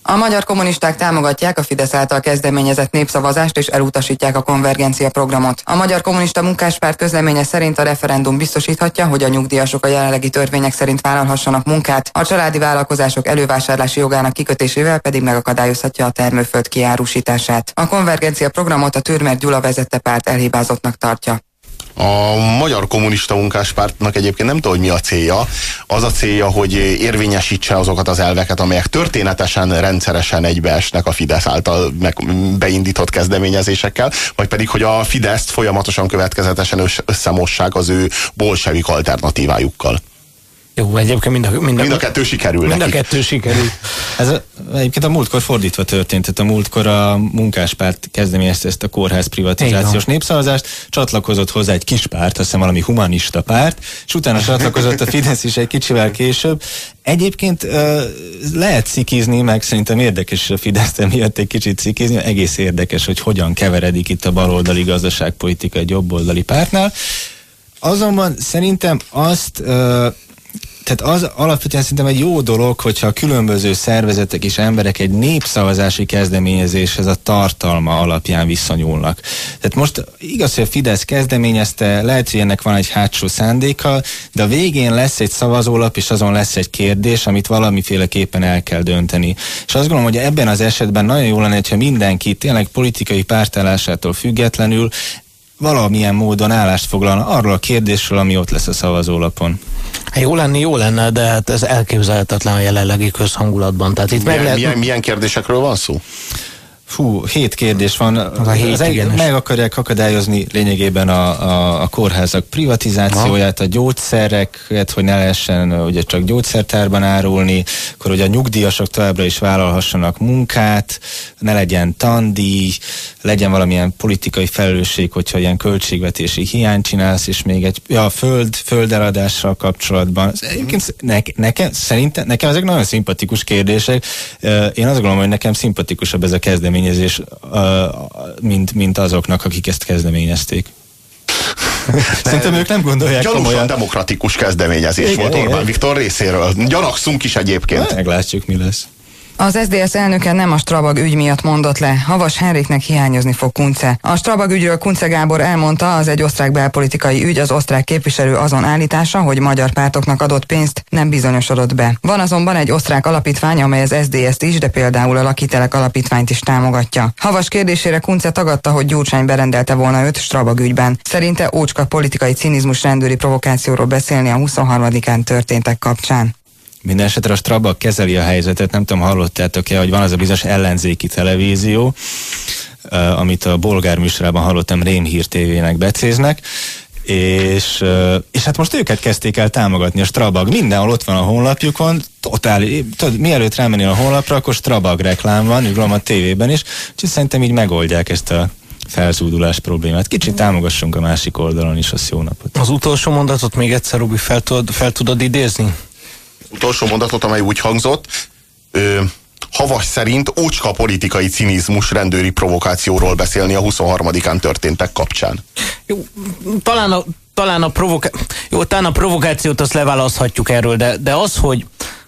A magyar kommunisták támogatják a Fidesz által kezdeményezett népszavazást és elutasítják a konvergencia programot. A Magyar Kommunista Munkáspárt közleménye szerint a referendum biztosíthatja, hogy a nyugdíjasok a jelenlegi törvények szerint vállalhassanak munkát, a családi vállalkozások elővásárlási jogának kikötésével pedig megakadályozhatja a termőföld kiárusítását. A konvergencia programot a Türmer Gyula vezette párt elhibázottnak tartja. A Magyar Kommunista Munkáspártnak egyébként nem tudom, hogy mi a célja. Az a célja, hogy érvényesítse azokat az elveket, amelyek történetesen, rendszeresen egybeesnek a Fidesz által beindított kezdeményezésekkel, vagy pedig, hogy a Fideszt folyamatosan következetesen összemossák az ő bolsevik alternatívájukkal. Jó, egyébként mind a, mind a, mind a kettő sikerül Mind nekik. a kettő sikerül. <laughs> Ez a, egyébként a múltkor fordítva történt, tehát a múltkor a munkáspárt kezdeményezte ezt a kórház privatizációs népszavazást, csatlakozott hozzá egy kis párt, azt hiszem valami humanista párt, és utána csatlakozott a Fidesz is egy kicsivel később. Egyébként uh, lehet szikizni, meg szerintem érdekes a Fidesz miatt egy kicsit szikizni, egész érdekes, hogy hogyan keveredik itt a baloldali gazdaságpolitika egy jobboldali pártnál. Azonban szerintem azt uh, tehát az alapvetően szerintem egy jó dolog, hogyha a különböző szervezetek és emberek egy népszavazási kezdeményezéshez a tartalma alapján viszonyulnak. Tehát most igaz, hogy a Fidesz kezdeményezte, lehet, hogy ennek van egy hátsó szándéka, de a végén lesz egy szavazólap, és azon lesz egy kérdés, amit valamiféleképpen el kell dönteni. És azt gondolom, hogy ebben az esetben nagyon jó lenne, hogyha mindenki tényleg politikai pártállásától függetlenül valamilyen módon állást foglalna arról a kérdésről, ami ott lesz a szavazólapon. Jó lenne, jó lenne, de hát ez elképzelhetetlen a jelenlegi közhangulatban. Tehát itt milyen, meg lehet... milyen, milyen kérdésekről van szó? Fú, hét kérdés van. Az a hét, az egy, meg akarják akadályozni lényegében a, a, a kórházak privatizációját, a gyógyszereket, hogy ne lehessen ugye csak gyógyszertárban árulni, akkor hogy a nyugdíjasok továbbra is vállalhassanak munkát, ne legyen tandíj, legyen valamilyen politikai felelősség, hogyha ilyen költségvetési hiányt csinálsz, és még egy ja, föld, földeladással kapcsolatban. Egyébként ne, nekem, szerintem, nekem ezek nagyon szimpatikus kérdések. Én azt gondolom, hogy nekem szimpatikusabb ez a kezdeményezés, mint, mint azoknak, akik ezt kezdeményezték. <laughs> Szerintem ők nem gondolják Gyanúsan komolyan. demokratikus kezdeményezés Igen, volt igen. Orbán Viktor részéről. Gyanakszunk is egyébként. Meglátjuk, mi lesz. Az SDS elnöke nem a Strabag ügy miatt mondott le. Havas Henriknek hiányozni fog Kunce. A Strabag ügyről Kunce Gábor elmondta, az egy osztrák belpolitikai ügy, az osztrák képviselő azon állítása, hogy magyar pártoknak adott pénzt nem bizonyosodott be. Van azonban egy osztrák alapítvány, amely az SDS-t is, de például a Lakitelek alapítványt is támogatja. Havas kérdésére Kunce tagadta, hogy Gyurcsány berendelte volna őt Strabag ügyben. Szerinte ócska politikai cinizmus rendőri provokációról beszélni a 23-án történtek kapcsán. Minden esetre a Strabag kezeli a helyzetet, nem tudom, hallottátok-e, hogy van az a bizonyos ellenzéki televízió, uh, amit a bolgár műsorában hallottam, Rémhír TV-nek becéznek, és, uh, és hát most őket kezdték el támogatni, a Strabag. Mindenhol ott van a honlapjukon, totál, tudod, mielőtt rámennél a honlapra, akkor Strabag reklám van, gondolom a tévében is, úgyhogy szerintem így megoldják ezt a felzúdulás problémát. Kicsit támogassunk a másik oldalon is, az jó napot. Az utolsó mondatot még egyszer, Robi, fel tudod, fel tudod idézni? Utolsó mondatot, amely úgy hangzott, ö, Havas szerint ócska politikai cinizmus rendőri provokációról beszélni a 23-án történtek kapcsán. Jó, talán a, talán a, provoká... Jó, talán a provokációt azt leválaszthatjuk erről, de, de az, hogy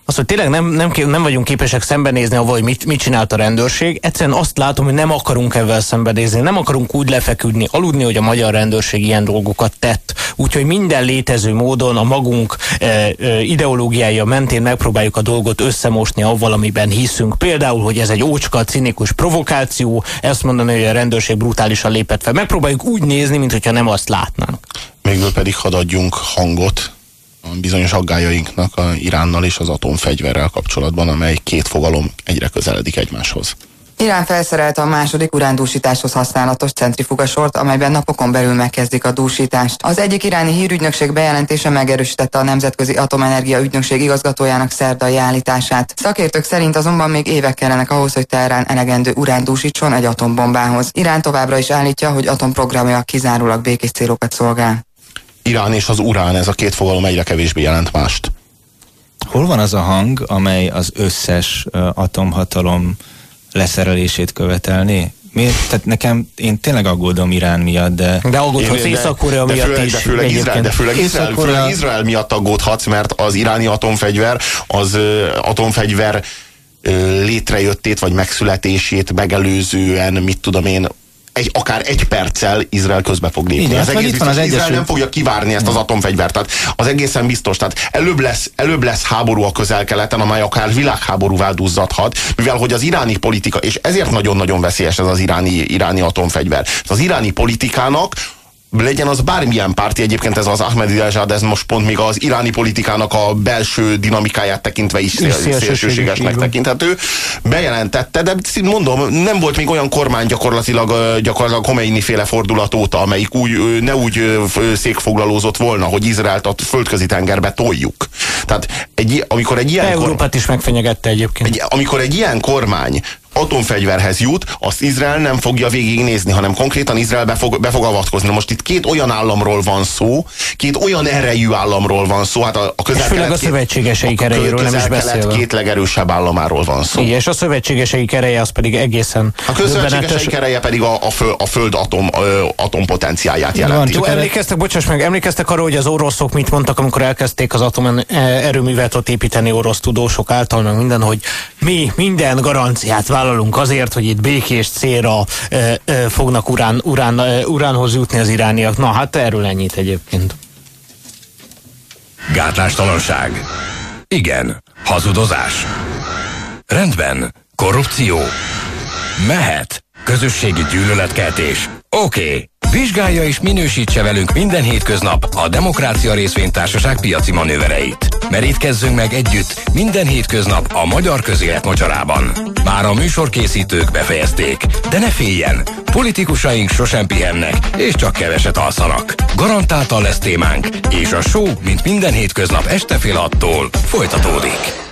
az, hogy tényleg nem, nem, nem vagyunk képesek szembenézni avval, hogy mit, mit csinált a rendőrség, egyszerűen azt látom, hogy nem akarunk ezzel szembenézni, nem akarunk úgy lefeküdni, aludni, hogy a magyar rendőrség ilyen dolgokat tett. Úgyhogy minden létező módon a magunk e, e, ideológiája mentén megpróbáljuk a dolgot összemosni avval, amiben hiszünk. Például, hogy ez egy ócska, cinikus provokáció, ezt mondani, hogy a rendőrség brutálisan lépett fel. Megpróbáljuk úgy nézni, mintha nem azt látnánk. Végül pedig hadd adjunk hangot bizonyos aggájainknak a Iránnal és az atomfegyverrel kapcsolatban, amely két fogalom egyre közeledik egymáshoz. Irán felszerelte a második urándúsításhoz használatos centrifugasort, amelyben napokon belül megkezdik a dúsítást. Az egyik iráni hírügynökség bejelentése megerősítette a Nemzetközi Atomenergia Ügynökség igazgatójának szerdai állítását. Szakértők szerint azonban még évek kellenek ahhoz, hogy Teherán elegendő urán dúsítson egy atombombához. Irán továbbra is állítja, hogy atomprogramja kizárólag békés célokat szolgál. Irán és az urán, ez a két fogalom egyre kevésbé jelent mást. Hol van az a hang, amely az összes atomhatalom leszerelését követelné? Miért? Tehát nekem, én tényleg aggódom Irán miatt, de... De aggódhatsz Észak-Korea de miatt főleg, is. De főleg, Izrael, de főleg, Izrael, főleg Izrael miatt aggódhatsz, mert az iráni atomfegyver, az atomfegyver létrejöttét vagy megszületését megelőzően, mit tudom én, egy, akár egy perccel Izrael közbe fog lépni. Igen, az hát egész itt van biztos, az Izrael nem fogja kivárni ezt az atomfegyvert. Tehát az egészen biztos. Tehát előbb lesz, előbb lesz háború a közel-keleten, amely akár világháborúvá duzzadhat, mivel hogy az iráni politika, és ezért nagyon-nagyon veszélyes ez az iráni, iráni atomfegyver. Az iráni politikának legyen az bármilyen párti, egyébként ez az Ahmadinejad, ez most pont még az iráni politikának a belső dinamikáját tekintve is szél, szélsőséges, szélsőségesnek tekinthető. Bejelentette, de mondom, nem volt még olyan kormány gyakorlatilag, gyakorlatilag Khomeini féle fordulat óta, amelyik úgy, ne úgy székfoglalózott volna, hogy Izraelt a földközi tengerbe toljuk. Tehát egy, amikor egy ilyen kormány, Európát is megfenyegette egyébként. egy, amikor egy ilyen kormány atomfegyverhez jut, azt Izrael nem fogja végignézni, hanem konkrétan Izrael be fog, be fog avatkozni. Most itt két olyan államról van szó, két olyan erejű államról van szó, hát a, a közel főleg a szövetségeseik erejéről nem is beszélve. két legerősebb államáról van szó. Igen, és a szövetségeseik ereje az pedig egészen A közövetségeseik ereje pedig a, a, föl, a föld atom, ö, atompotenciáját jelenti. Jó, emlékeztek, bocsáss meg, emlékeztek arra, hogy az oroszok mit mondtak, amikor elkezdték az atomerőművet ott építeni orosz tudósok által, meg minden, hogy mi minden garanciát vállalunk azért, hogy itt békés célra ö, ö, fognak urán, urán, ö, uránhoz jutni az irániak. Na, hát erről ennyit egyébként. Gátlástalanság. Igen. Hazudozás. Rendben. Korrupció. Mehet. Közösségi gyűlöletkeltés. Oké. Okay. Vizsgálja és minősítse velünk minden hétköznap a Demokrácia Részvénytársaság piaci manővereit. Merítkezzünk meg együtt minden hétköznap a magyar közélet mocsarában. Már a műsorkészítők befejezték, de ne féljen, politikusaink sosem pihennek, és csak keveset alszanak. Garantáltan lesz témánk, és a show, mint minden hétköznap este fél attól folytatódik.